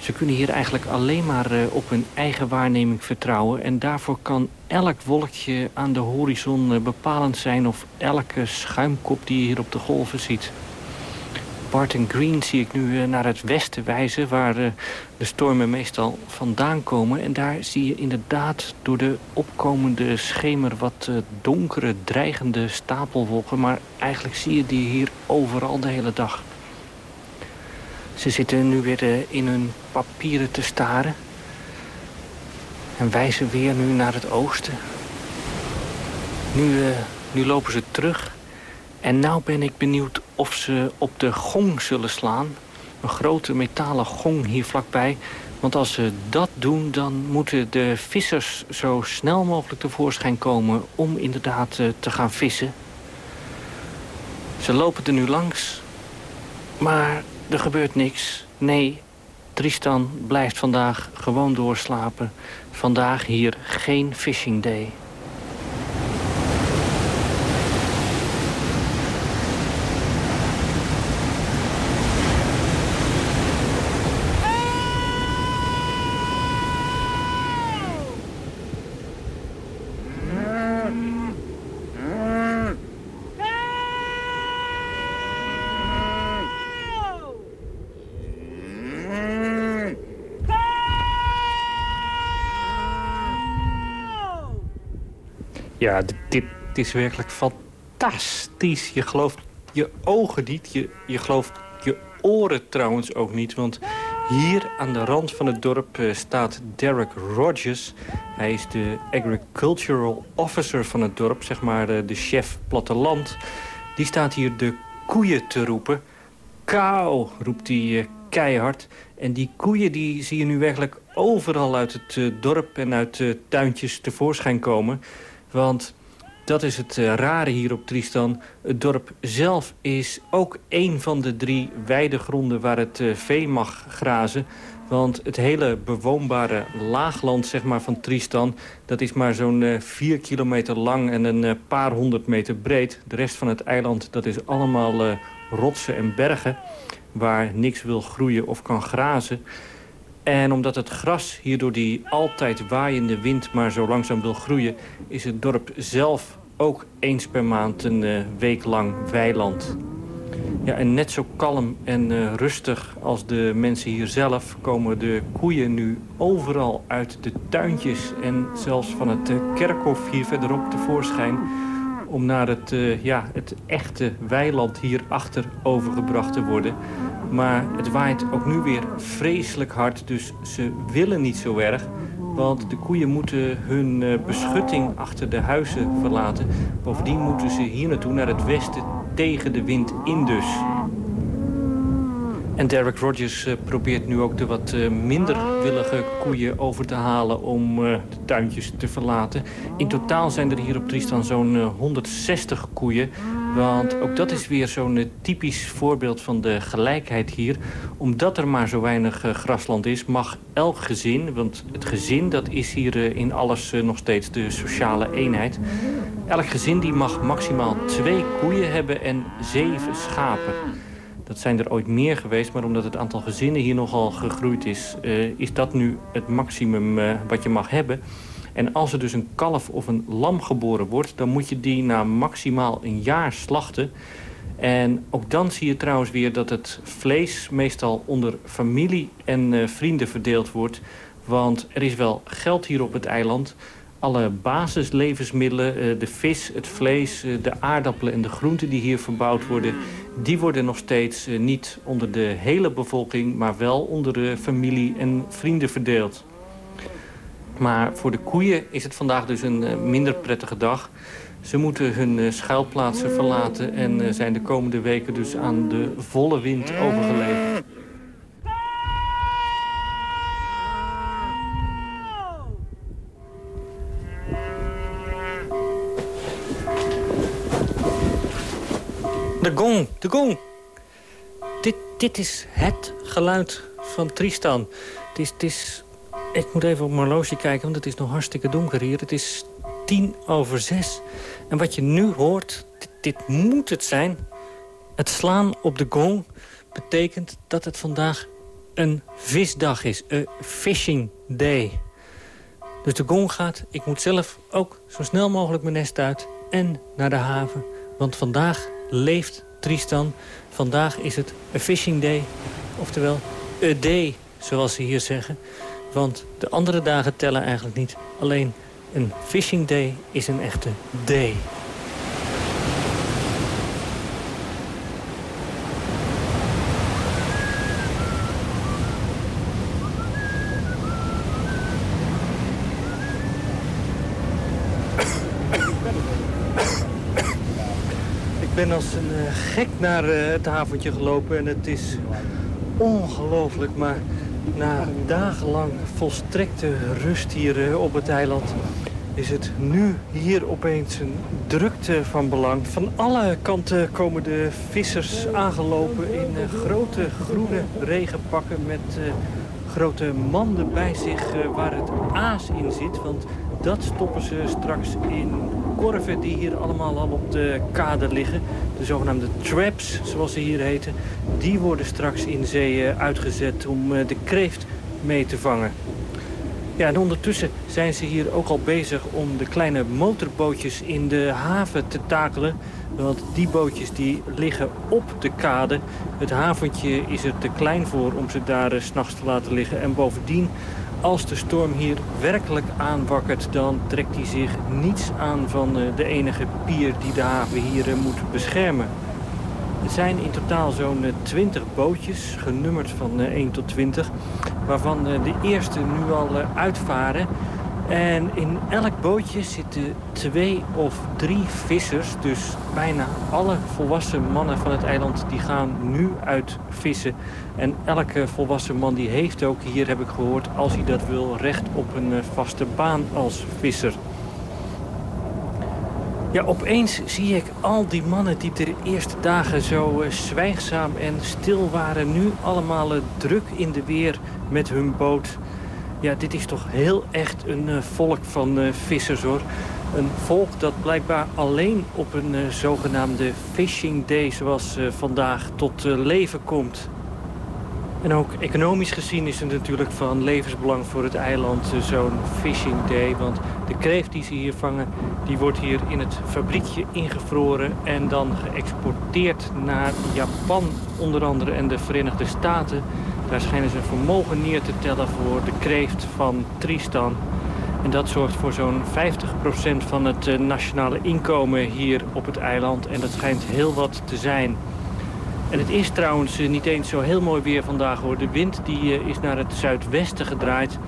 Ze kunnen hier eigenlijk alleen maar uh, op hun eigen waarneming vertrouwen. En daarvoor kan elk wolkje aan de horizon uh, bepalend zijn... of elke schuimkop die je hier op de golven ziet. Barton Green zie ik nu uh, naar het westen wijzen... waar uh, de stormen meestal vandaan komen. En daar zie je inderdaad door de opkomende schemer... wat uh, donkere, dreigende stapelwolken. Maar eigenlijk zie je die hier overal de hele dag. Ze zitten nu weer in hun papieren te staren. En wijzen weer nu naar het oosten. Nu, nu lopen ze terug... En nou ben ik benieuwd of ze op de gong zullen slaan. Een grote metalen gong hier vlakbij. Want als ze dat doen, dan moeten de vissers zo snel mogelijk tevoorschijn komen... om inderdaad uh, te gaan vissen. Ze lopen er nu langs. Maar er gebeurt niks. Nee, Tristan blijft vandaag gewoon doorslapen. Vandaag hier geen fishing day. Ja, dit, dit, is werkelijk fantastisch. Je gelooft je ogen niet, je, je gelooft je oren trouwens ook niet. Want hier aan de rand van het dorp uh, staat Derek Rogers. Hij is de agricultural officer van het dorp, zeg maar uh, de chef platteland. Die staat hier de koeien te roepen. Kou, roept hij uh, keihard. En die koeien die zie je nu werkelijk overal uit het dorp en uit tuintjes tevoorschijn komen... Want dat is het uh, rare hier op Tristan. Het dorp zelf is ook één van de drie weidegronden waar het uh, vee mag grazen. Want het hele bewoonbare laagland zeg maar, van Tristan... dat is maar zo'n uh, vier kilometer lang en een paar honderd meter breed. De rest van het eiland dat is allemaal rotsen en bergen... waar niks wil groeien of kan grazen. En omdat het gras hier door die altijd waaiende wind maar zo langzaam wil groeien... is het dorp zelf ook eens per maand een uh, week lang weiland. Ja, en net zo kalm en uh, rustig als de mensen hier zelf... komen de koeien nu overal uit de tuintjes... en zelfs van het uh, kerkhof hier verderop tevoorschijn... om naar het, eh, ja, het echte weiland hierachter overgebracht te worden. Maar het waait ook nu weer vreselijk hard, dus ze willen niet zo erg. Want de koeien moeten hun eh, beschutting achter de huizen verlaten. Bovendien moeten ze hier naartoe, naar het westen, tegen de wind in dus. En Derek Rogers eh, probeert nu ook de wat eh, minder willige koeien over te halen om de tuintjes te verlaten. In totaal zijn er hier op Tristan zo'n 160 koeien. Want ook dat is weer zo'n typisch voorbeeld van de gelijkheid hier. Omdat er maar zo weinig grasland is, mag elk gezin... want het gezin dat is hier in alles nog steeds de sociale eenheid... elk gezin die mag maximaal twee koeien hebben en zeven schapen. Dat zijn er ooit meer geweest, maar omdat het aantal gezinnen hier nogal gegroeid is... Is dat nu het maximum wat je mag hebben. En als er dus een kalf of een lam geboren wordt... dan moet je die na maximaal een jaar slachten. En ook dan zie je trouwens weer dat het vlees meestal onder familie en uh, vrienden verdeeld wordt. Want er is wel geld hier op het eiland alle basislevensmiddelen, de vis, het vlees, de aardappelen en de groenten die hier verbouwd worden die worden nog steeds eh, niet onder de hele bevolking... maar wel onder de familie en vrienden verdeeld. Maar voor de koeien is het vandaag dus een eh, minder prettige dag. Ze moeten hun eh, schuilplaatsen verlaten... en zijn de komende weken dus aan de volle wind overgeleverd. De gong, de gong. Dit, dit is het geluid van Tristan. Het het is... Ik moet even op mijn horloge kijken, want het is nog hartstikke donker hier. Het is tien over zes. En wat je nu hoort, dit, moet het zijn. Het slaan op de gong betekent dat het vandaag een visdag is. Een fishing day. Dus de gong gaat. Ik moet zelf ook zo snel mogelijk mijn nest uit en naar de haven. Want vandaag leeft Tristan. Vandaag is het a fishing day, oftewel a day, zoals ze hier zeggen. Want de andere dagen tellen eigenlijk niet. Alleen een fishing day is een echte day. ben als een uh, gek naar uh, het haventje gelopen en het is ongelooflijk. Maar na dagenlang volstrekte rust hier uh, op het eiland... is het nu hier opeens een drukte van belang. Van alle kanten komen de vissers aangelopen in grote groene regenpakken... met grote manden bij zich waar het aas in zit. Want dat stoppen ze straks in korven die hier allemaal al op de kade liggen. De zogenaamde traps, zoals ze hier heten. Die worden straks in zee eh, uitgezet om eh, de kreeft mee te vangen. Ja, en ondertussen zijn ze hier ook al bezig om de kleine motorbootjes in de haven te takelen. Want die bootjes die liggen op de kade. Het haventje is er te klein voor om ze daar uh, s'nachts te laten liggen. En bovendien als de storm hier werkelijk aanwakkert... dan trekt hij zich niets aan van eh, de enige pier die de haven hier eh, moet beschermen. Er zijn in totaal zo'n 20 eh, bootjes, genummerd van 1 tot 20... waarvan de eerste nu al uitvaren... En in elk bootje zitten twee of drie vissers. Dus bijna alle volwassen mannen van het eiland die gaan nu uit vissen. En elke volwassen man die heeft ook, hier heb ik gehoord, als hij dat wil, recht op een eh, vaste baan als visser. Ja, opeens zie ik al die mannen die de eerste dagen zo uh, zwijgzaam en stil waren... nu allemaal uh, druk in de weer met hun boot. Ja, dit is toch heel echt een uh, volk van vissers, hoor. Een volk dat blijkbaar alleen op een zogenaamde fishing day... zoals vandaag tot leven komt. En ook economisch gezien is het natuurlijk van levensbelang voor het eiland eh, zo'n fishing day. Want de kreeft die ze hier vangen, die wordt hier in het fabriekje ingevroren en dan geëxporteerd naar Japan onder andere en de Verenigde Staten. Daar schijnen ze vermogen neer te tellen voor de kreeft van Tristan. En dat zorgt voor zo'n 50% van het eh, nationale inkomen hier op het eiland. En dat schijnt heel wat te zijn. En het is trouwens eh, niet eens zo heel mooi weer vandaag hoor. De wind die, eh, is naar het zuidwesten gedraaid.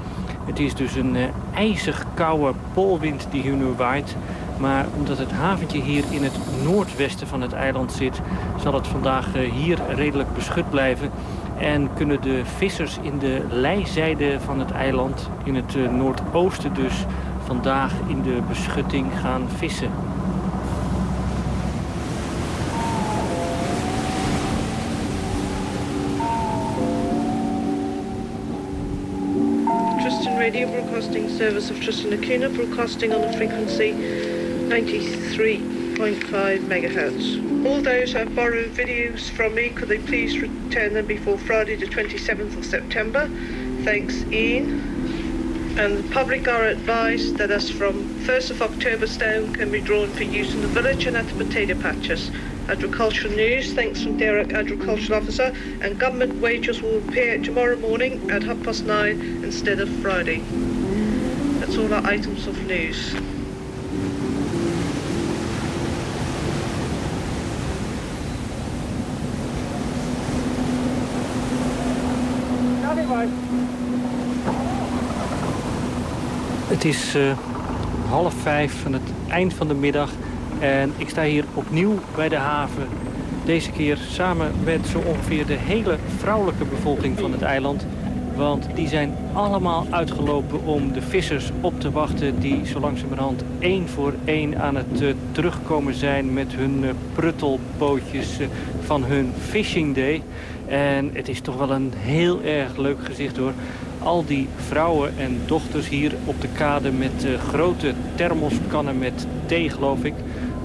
Het is dus een ijzig koude poolwind die hier nu waait. Maar omdat het haventje hier in het noordwesten van het eiland zit... zal het vandaag hier redelijk beschut blijven. En kunnen de vissers in de lijzijde van het eiland, in het noordoosten dus... vandaag in de beschutting gaan vissen. Tristan Radio Broadcasting Service of Tristan Acuna, broadcasting on the frequency 93.5 megahertz. All those who have borrowed videos from me, could they please return them before Friday the 27th of September? Thanks, Ian. And the public are advised that as from 1st of October, stone can be drawn for use in the village and at the potato patches. Agricultural news, thanks from Derek, Agricultural Officer, and government wages will appear tomorrow morning at half past nine instead of Friday. That's all our items of news. Het is uh, half vijf van het eind van de middag en ik sta hier opnieuw bij de haven. Deze keer samen met zo ongeveer de hele vrouwelijke bevolking van het eiland. Want die zijn allemaal uitgelopen om de vissers op te wachten... die zo langzamerhand één voor één aan het uh, terugkomen zijn... met hun uh, pruttelbootjes van hun fishing day. En het is toch wel een heel erg leuk gezicht hoor. Al die vrouwen en dochters hier op de kade met grote thermoskannen met thee geloof ik...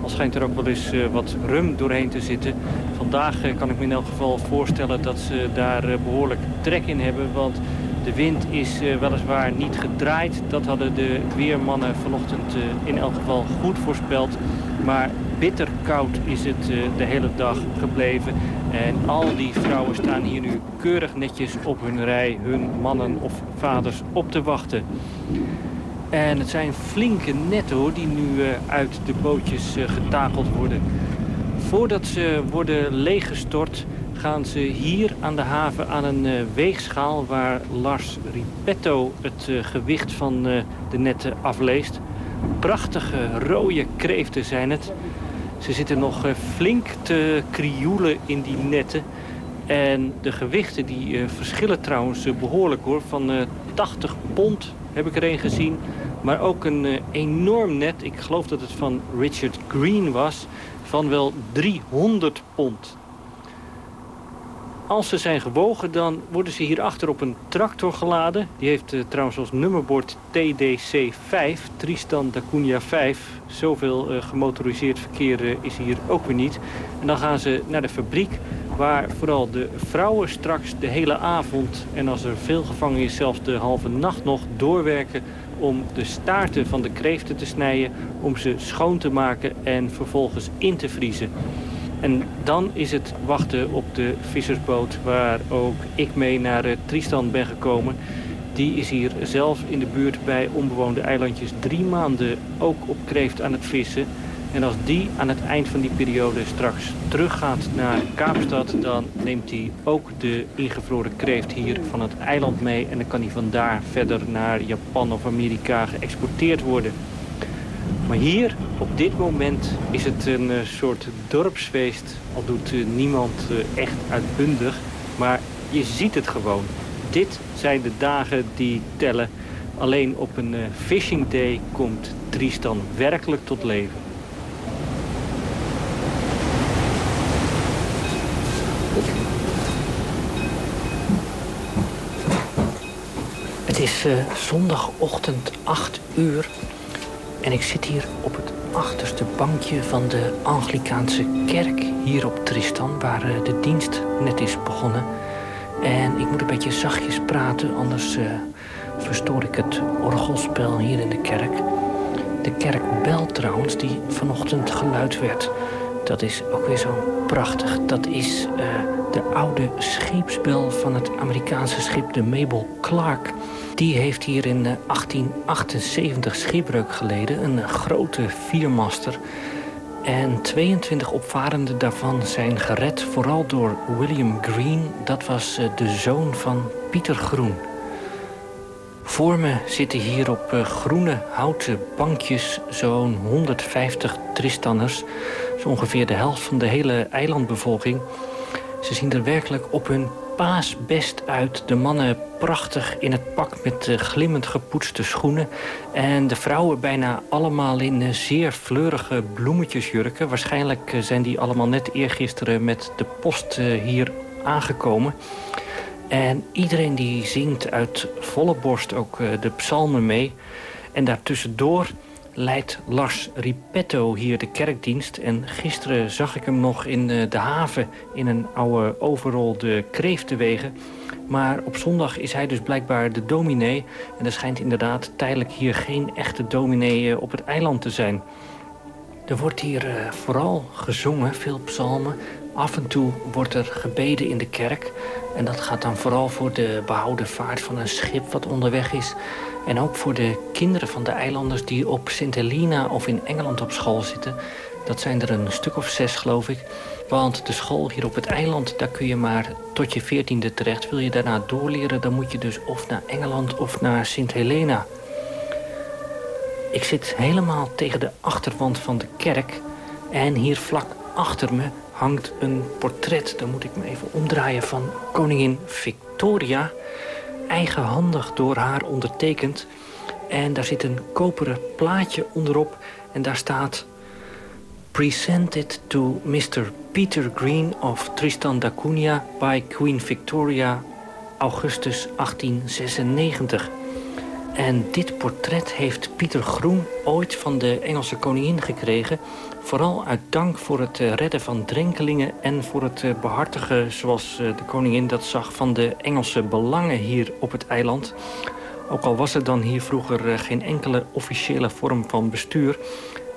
Al schijnt er ook wel eens uh, wat rum doorheen te zitten. Vandaag uh, kan ik me in elk geval voorstellen dat ze daar behoorlijk trek in hebben. Want de wind is weliswaar niet gedraaid. Dat hadden de weermannen vanochtend in elk geval goed voorspeld. Maar bitter koud is het de hele dag gebleven. En al die vrouwen staan hier nu keurig netjes op hun rij hun mannen of vaders op te wachten. En het zijn flinke netten hoor, die nu uh, uit de bootjes uh, getakeld worden. Voordat ze worden leeggestort gaan ze hier aan de haven aan een uh, weegschaal... waar Lars Ripetto het gewicht van de netten afleest. Prachtige rode kreeften zijn het. Ze zitten nog flink te krioelen in die netten. En de gewichten die verschillen trouwens behoorlijk hoor. Van 80 pond heb ik er een gezien. Maar ook een enorm net, ik geloof dat het van Richard Green was, van wel 300 pond. Als ze zijn gewogen, dan worden ze hierachter op een tractor geladen. Die heeft uh, trouwens als nummerbord TDC5, Tristan da Cunha 5. Zoveel uh, gemotoriseerd verkeer is hier ook weer niet. En dan gaan ze naar de fabriek, waar vooral de vrouwen straks de hele avond... en als er veel gevangen is, zelfs de halve nacht nog doorwerken om de staarten van de kreeften te snijden... om ze schoon te maken en vervolgens in te vriezen. En dan is het wachten op de vissersboot waar ook ik mee naar Tristan ben gekomen. Die is hier zelf in de buurt bij onbewoonde eilandjes drie maanden ook op kreeft aan het vissen... En als die aan het eind van die periode straks teruggaat naar Kaapstad... dan neemt hij ook de ingevroren kreeft hier van het eiland mee... en dan kan hij vandaar verder naar Japan of Amerika geëxporteerd worden. Maar hier, op dit moment, is het een uh, soort dorpsfeest. Al doet uh, niemand uh, echt uitbundig, maar je ziet het gewoon. Dit zijn de dagen die tellen. Alleen op een fishing day komt Tristan werkelijk tot leven. Het is zondagochtend 8 uur en ik zit hier op het achterste bankje van de Anglikaanse kerk hier op Tristan, waar uh, de dienst net is begonnen. En ik moet een beetje zachtjes praten, anders uh, verstoor ik het orgelspel hier in de kerk. De kerkbel trouwens, die vanochtend geluid werd, dat is ook weer zo prachtig. Dat is de oude scheepsbel van het Amerikaanse schip de Mabel Clark Die heeft hier in 1878 schipbreuk geleden. Een grote viermaster. En 22 opvarenden daarvan zijn gered, vooral door William Green. Dat was eh, de zoon van Pieter Groen. Voor me zitten hier op eh, groene houten bankjes zo'n 150 Tristanners. Zo ongeveer de helft van de hele eilandbevolking. Ze zien er werkelijk op hun paas best uit. De mannen prachtig in het pak met uh, glimmend gepoetste schoenen. En de vrouwen bijna allemaal in uh, zeer fleurige bloemetjesjurken. Waarschijnlijk uh, zijn die allemaal net eergisteren met de post hier aangekomen. En iedereen die zingt uit volle borst ook de psalmen mee. En daartussendoor leidt Lars Ripetto hier de kerkdienst. En gisteren zag ik hem nog in de haven in een oude overal de kreeft te wegen. Maar op zondag is hij dus blijkbaar de dominee. En er schijnt inderdaad tijdelijk hier geen echte dominee op het eiland te zijn. Er wordt hier uh, vooral gezongen, veel psalmen. Af en toe wordt er gebeden in de kerk. En dat gaat dan vooral voor de behouden vaart van een schip wat onderweg is. En ook voor de kinderen van de eilanders die op Sint Helena of in Engeland op school zitten. Dat zijn er een stuk of zes, geloof ik. Want de school hier op het eiland, daar kun je maar tot je veertiende terecht. Wil je daarna doorleren, dan moet je dus of naar Engeland of naar Sint Helena. Ik zit helemaal tegen de achterwand van de kerk. En hier vlak achter me hangt een portret. Dan moet ik me even omdraaien van koningin Victoria eigenhandig door haar ondertekend. En daar zit een koperen plaatje onderop en daar staat... Presented to Mr. Peter Green of Tristan da Cunha by Queen Victoria, augustus 1896. En dit portret heeft Pieter Groen ooit van de Engelse koningin gekregen... vooral uit dank voor het eh, redden van drenkelingen... en voor het eh, behartigen, zoals eh, de koningin dat zag... van de Engelse belangen hier op het eiland. Ook al was er dan hier vroeger geen enkele officiële vorm van bestuur...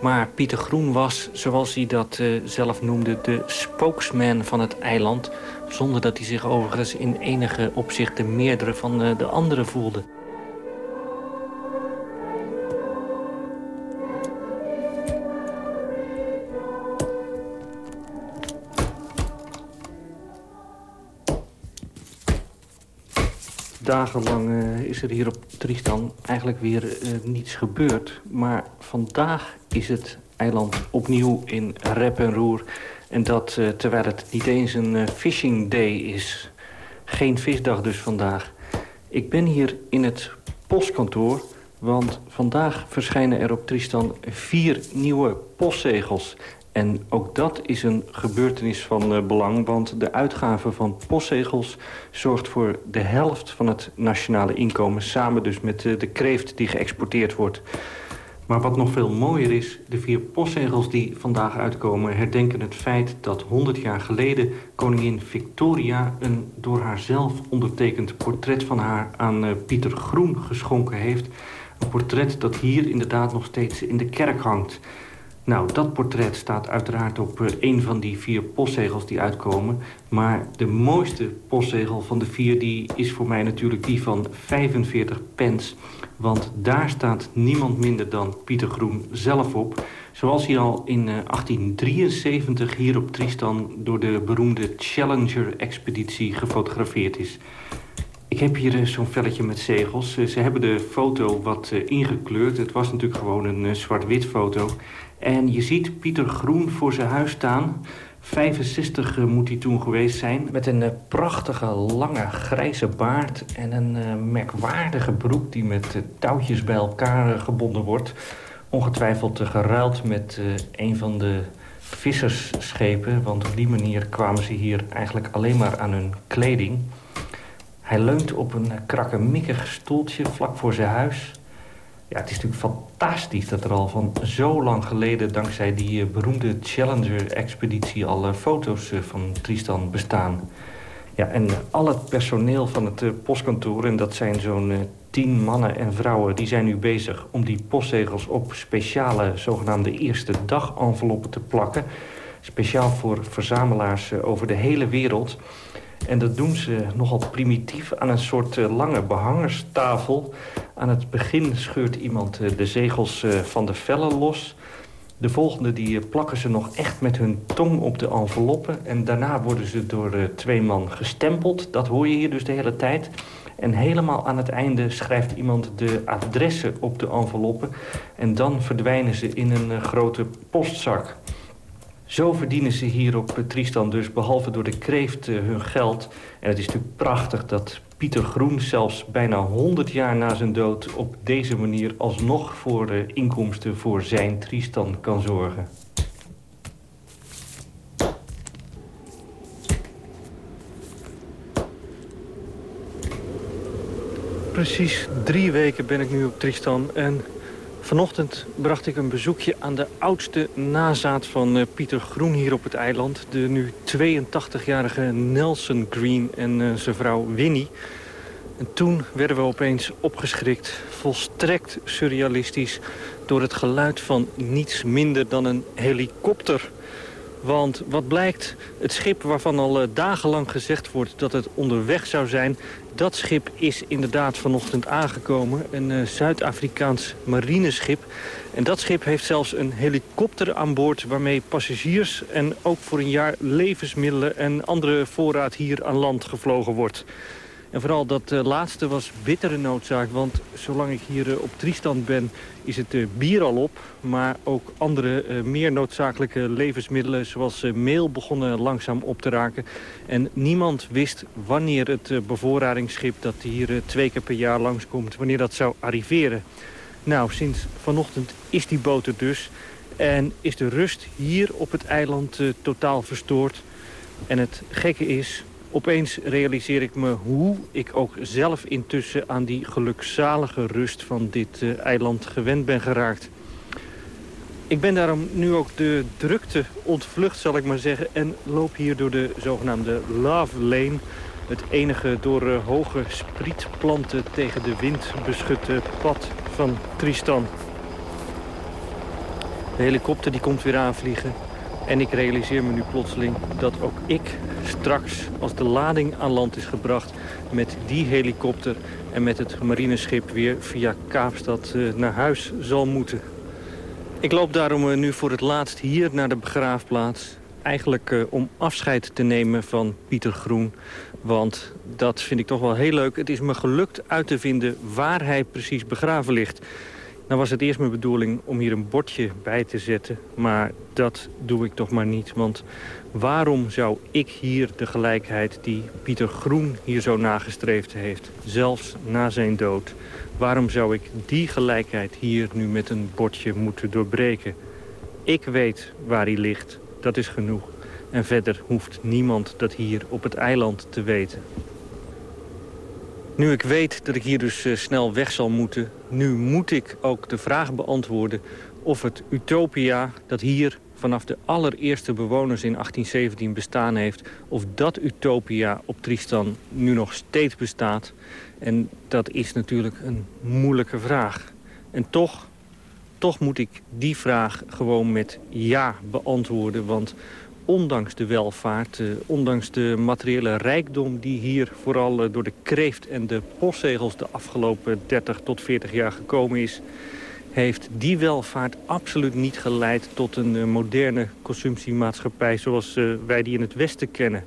maar Pieter Groen was, zoals hij dat zelf noemde... de spokesman van het eiland... zonder dat hij zich overigens in enige opzicht de meerdere van de anderen voelde. Dagenlang uh, is er hier op Tristan eigenlijk weer uh, niets gebeurd. Maar vandaag is het eiland opnieuw in rep en roer. En dat uh, terwijl het niet eens een fishing day is. Geen visdag dus vandaag. Ik ben hier in het postkantoor... want vandaag verschijnen er op Tristan vier nieuwe postzegels. En ook dat is een gebeurtenis van uh, belang... want de uitgave van postzegels zorgt voor de helft van het nationale inkomen... samen dus met uh, de kreeft die geëxporteerd wordt. Maar wat nog veel mooier is, de vier postzegels die vandaag uitkomen... herdenken het feit dat 100 jaar geleden koningin Victoria... een door haarzelf ondertekend portret van haar aan uh, Pieter Groen geschonken heeft. Een portret dat hier inderdaad nog steeds in de kerk hangt... Nou, dat portret staat uiteraard op uh, een van die vier postzegels die uitkomen. Maar de mooiste postzegel van de vier die is voor mij natuurlijk die van 45 pence. Want daar staat niemand minder dan Pieter Groen zelf op. Zoals hij al in uh, 1873 hier op Tristan door de beroemde Challenger-expeditie gefotografeerd is. Ik heb hier uh, zo'n velletje met zegels. Uh, ze hebben de foto wat uh, ingekleurd. Het was natuurlijk gewoon een zwart-wit foto. En je ziet Pieter Groen voor zijn huis staan. 65 uh, moet hij toen geweest zijn. Met een prachtige, lange, grijze baard... en een merkwaardige broek die met touwtjes bij elkaar gebonden wordt. Ongetwijfeld geruild met een van de vissersschepen... want op die manier kwamen ze hier eigenlijk alleen maar aan hun kleding. Hij leunt op een krakkemikkig stoeltje vlak voor zijn huis... Ja, het is natuurlijk fantastisch dat er al van zo lang geleden... dankzij die uh, beroemde Challenger-expeditie al uh, foto's van Tristan bestaan. Ja, en al het personeel van het postkantoor... en dat zijn zo'n tien mannen en vrouwen... die zijn nu bezig om die postzegels op speciale zogenaamde eerste dag enveloppen te plakken. Speciaal voor verzamelaars over de hele wereld... En dat doen ze nogal primitief aan een soort uh, lange behangerstafel. Aan het begin scheurt iemand uh, de zegels uh, van de vellen los. De volgende die plakken ze nog echt met hun tong op de enveloppen. En daarna worden ze door twee man gestempeld. Dat hoor je hier dus de hele tijd. En helemaal aan het einde schrijft iemand de adressen op de enveloppen. En dan verdwijnen ze in een grote postzak. Zo verdienen ze hier op Tristan dus, behalve door de kreeft, uh, hun geld. En het is natuurlijk prachtig dat Pieter Groen zelfs bijna 100 jaar na zijn dood... op deze manier alsnog voor uh, inkomsten voor zijn Tristan kan zorgen. Precies drie weken ben ik nu op Tristan en Vanochtend bracht ik een bezoekje aan de oudste nazaat van uh, Pieter Groen hier op het eiland. De nu 82-jarige Nelson Green en uh, zijn vrouw Winnie. En toen werden we opeens opgeschrikt, volstrekt surrealistisch... door het geluid van niets minder dan een helikopter... Want wat blijkt, het schip waarvan al uh, dagenlang gezegd wordt dat het onderweg zou zijn... dat schip is inderdaad vanochtend aangekomen. Een uh, Zuid-Afrikaans marineschip. En dat schip heeft zelfs een helikopter aan boord... waarmee passagiers en ook voor een jaar levensmiddelen en andere voorraad hier aan land gevlogen wordt. En vooral dat uh, laatste was bittere noodzaak. Want zolang ik hier uh, op Tristan ben, is het uh, bier al op. Maar ook andere meer noodzakelijke levensmiddelen zoals meel begonnen langzaam op te raken. En niemand wist wanneer het bevoorradingsschip dat hier twee keer per jaar langskomt, wanneer dat zou arriveren. Nou, sinds vanochtend is die boot er dus. En is de rust hier op het eiland totaal verstoord. En het gekke is, Opeens realiseer ik me hoe ik ook zelf intussen aan die gelukzalige rust van dit uh, eiland gewend ben geraakt. Ik ben daarom nu ook de drukte ontvlucht, zal ik maar zeggen... en loop hier door de zogenaamde Love Lane... het enige door uh, hoge sprietplanten tegen de wind beschutte pad van Tristan. De helikopter die komt weer aanvliegen... En ik realiseer me nu plotseling dat ook ik straks, als de lading aan land is gebracht... met die helikopter en met het marineschip weer via Kaapstad uh, naar huis zal moeten. Ik loop daarom uh, nu voor het laatst hier naar de begraafplaats. Eigenlijk uh, om afscheid te nemen van Pieter Groen. Want dat vind ik toch wel heel leuk. Het is me gelukt uit te vinden waar hij precies begraven ligt. Nou was het eerst mijn bedoeling om hier een bordje bij te zetten. Maar dat doe ik toch maar niet. Want waarom zou ik hier de gelijkheid die Pieter Groen hier zo nagestreefd heeft... zelfs na zijn dood... waarom zou ik die gelijkheid hier nu met een bordje moeten doorbreken? Ik weet waar hij ligt, dat is genoeg. En verder hoeft niemand dat hier op het eiland te weten. Nu ik weet dat ik hier dus uh, snel weg zal moeten... nu moet ik ook de vraag beantwoorden of het Utopia... dat hier vanaf de allereerste bewoners in 1817 bestaan heeft... of dat Utopia op Tristan nu nog steeds bestaat. En dat is natuurlijk een moeilijke vraag. En toch, toch moet ik die vraag gewoon met ja beantwoorden... want ondanks de welvaart, eh, ondanks de materiële rijkdom... die hier vooral eh, door de kreeft en de postzegels de afgelopen 30 tot 40 jaar gekomen is... heeft die welvaart absoluut niet geleid tot een uh, moderne consumptiemaatschappij... zoals wij die in het Westen kennen.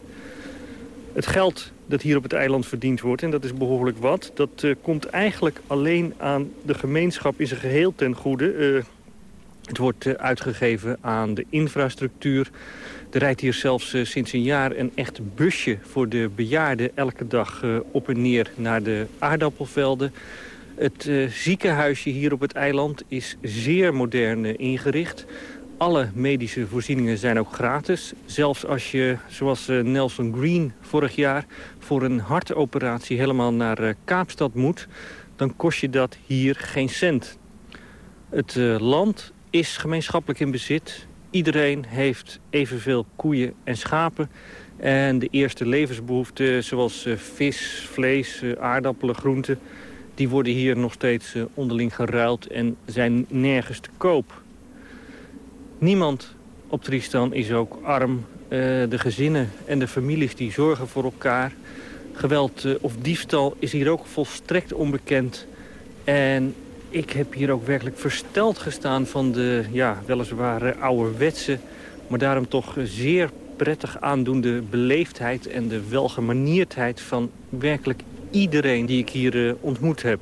Het geld dat hier op het eiland verdiend wordt, en dat is behoorlijk wat... dat komt eigenlijk alleen aan de gemeenschap in zijn geheel ten goede... Het wordt uitgegeven aan de infrastructuur, er rijdt hier zelfs uh, sinds een jaar een echt busje voor de bejaarden... elke dag uh, op en neer naar de aardappelvelden. Het uh, ziekenhuisje hier op het eiland is zeer modern ingericht. Alle medische voorzieningen zijn ook gratis. Zelfs als je, zoals Nelson Green vorig jaar... voor een hartoperatie helemaal naar Kaapstad moet... dan kost je dat hier geen cent. Het land is gemeenschappelijk in bezit. Iedereen heeft evenveel koeien en schapen. En de eerste levensbehoeften, zoals uh, vis, vlees, uh, aardappelen, groenten... die worden hier nog steeds uh, onderling geruild en zijn nergens te koop. Niemand op Tristan is ook arm. Eh, de gezinnen en de families die zorgen voor elkaar. Geweld eh, of diefstal is hier ook volstrekt onbekend. En ik heb hier ook werkelijk versteld gestaan van de ja, weliswaar ouderwetse... maar daarom toch zeer prettig aandoende beleefdheid... en de welgemanierdheid van werkelijk iedereen die ik hier ontmoet heb.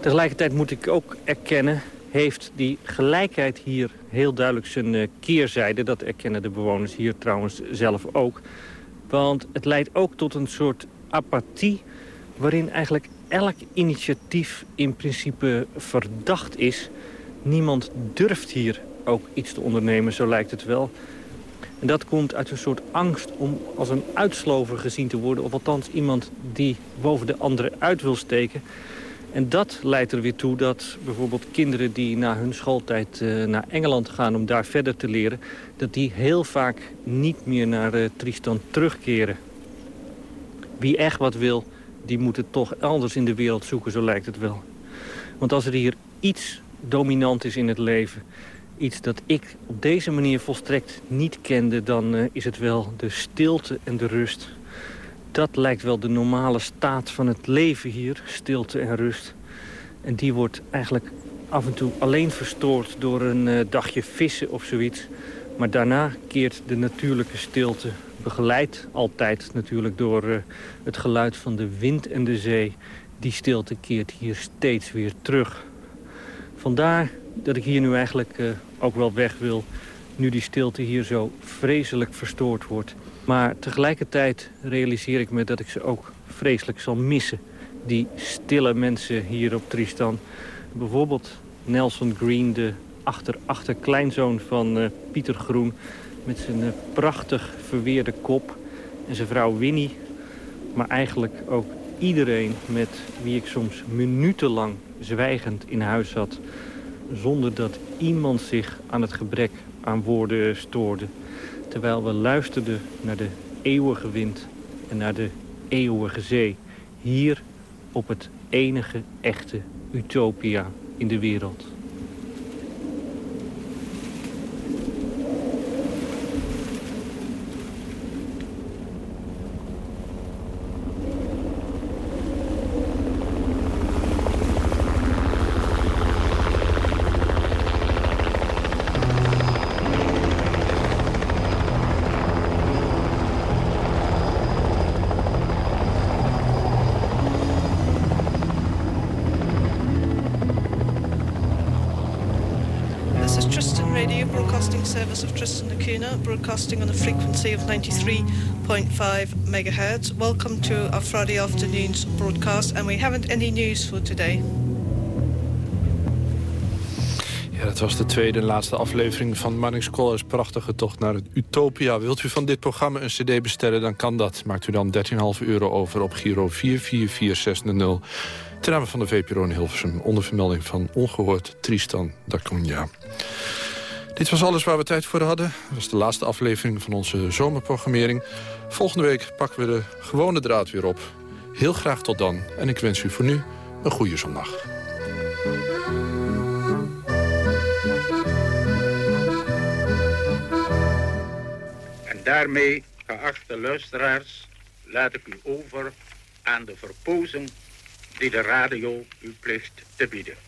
Tegelijkertijd moet ik ook erkennen heeft die gelijkheid hier heel duidelijk zijn uh, keerzijde. Dat erkennen de bewoners hier trouwens zelf ook. Want het leidt ook tot een soort apathie... waarin eigenlijk elk initiatief in principe verdacht is. Niemand durft hier ook iets te ondernemen, zo lijkt het wel. En dat komt uit een soort angst om als een uitslover gezien te worden... of althans iemand die boven de anderen uit wil steken... En dat leidt er weer toe dat bijvoorbeeld kinderen die na hun schooltijd uh, naar Engeland gaan om daar verder te leren, dat die heel vaak niet meer naar uh, Tristan terugkeren. Wie echt wat wil, die moet het toch elders in de wereld zoeken, zo lijkt het wel. Want als er hier iets dominant is in het leven, iets dat ik op deze manier volstrekt niet kende, dan uh, is het wel de stilte en de rust dat lijkt wel de normale staat van het leven hier, stilte en rust. En die wordt eigenlijk af en toe alleen verstoord door een uh, dagje vissen of zoiets. Maar daarna keert de natuurlijke stilte, begeleid altijd natuurlijk door uh, het geluid van de wind en de zee. Die stilte keert hier steeds weer terug. Vandaar dat ik hier nu eigenlijk uh, ook wel weg wil, nu die stilte hier zo vreselijk verstoord wordt. Maar tegelijkertijd realiseer ik me dat ik ze ook vreselijk zal missen. Die stille mensen hier op Tristan. Bijvoorbeeld Nelson Green, de achter-achterkleinzoon van uh, Pieter Groen... met zijn uh, prachtig verweerde kop en zijn vrouw Winnie. Maar eigenlijk ook iedereen met wie ik soms minutenlang zwijgend in huis zat... zonder dat iemand zich aan het gebrek aan woorden stoorde terwijl we luisterden naar de eeuwige wind en naar de eeuwige zee. Hier op het enige echte utopia in de wereld. Broadcasting on a frequency of 93.5 megahertz. Welcome to our Friday afternoon's broadcast, and we haven't any news for today. Ja, dat was de tweede en laatste aflevering van Manning Scholars prachtige tocht naar het Utopia. Wilt u van dit programma een cd bestellen, dan kan dat. Maakt u dan 13,5 euro over op Giro 444600. Ten name van de VPRO in Hilversum, onder vermelding van ongehoord Tristan da Cunha. Dit was alles waar we tijd voor hadden. Dat was de laatste aflevering van onze zomerprogrammering. Volgende week pakken we de gewone draad weer op. Heel graag tot dan. En ik wens u voor nu een goede zondag. En daarmee, geachte luisteraars, laat ik u over aan de verpozen die de radio u plicht te bieden.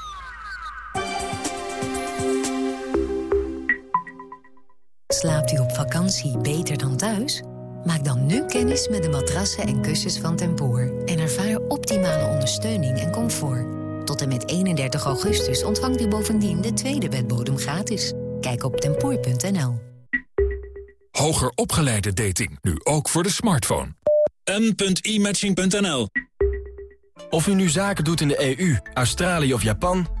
Slaapt u op vakantie beter dan thuis? Maak dan nu kennis met de matrassen en kussens van Tempoor... en ervaar optimale ondersteuning en comfort. Tot en met 31 augustus ontvangt u bovendien de tweede bedbodem gratis. Kijk op tempoor.nl. Hoger opgeleide dating, nu ook voor de smartphone. m.imatching.nl Of u nu zaken doet in de EU, Australië of Japan...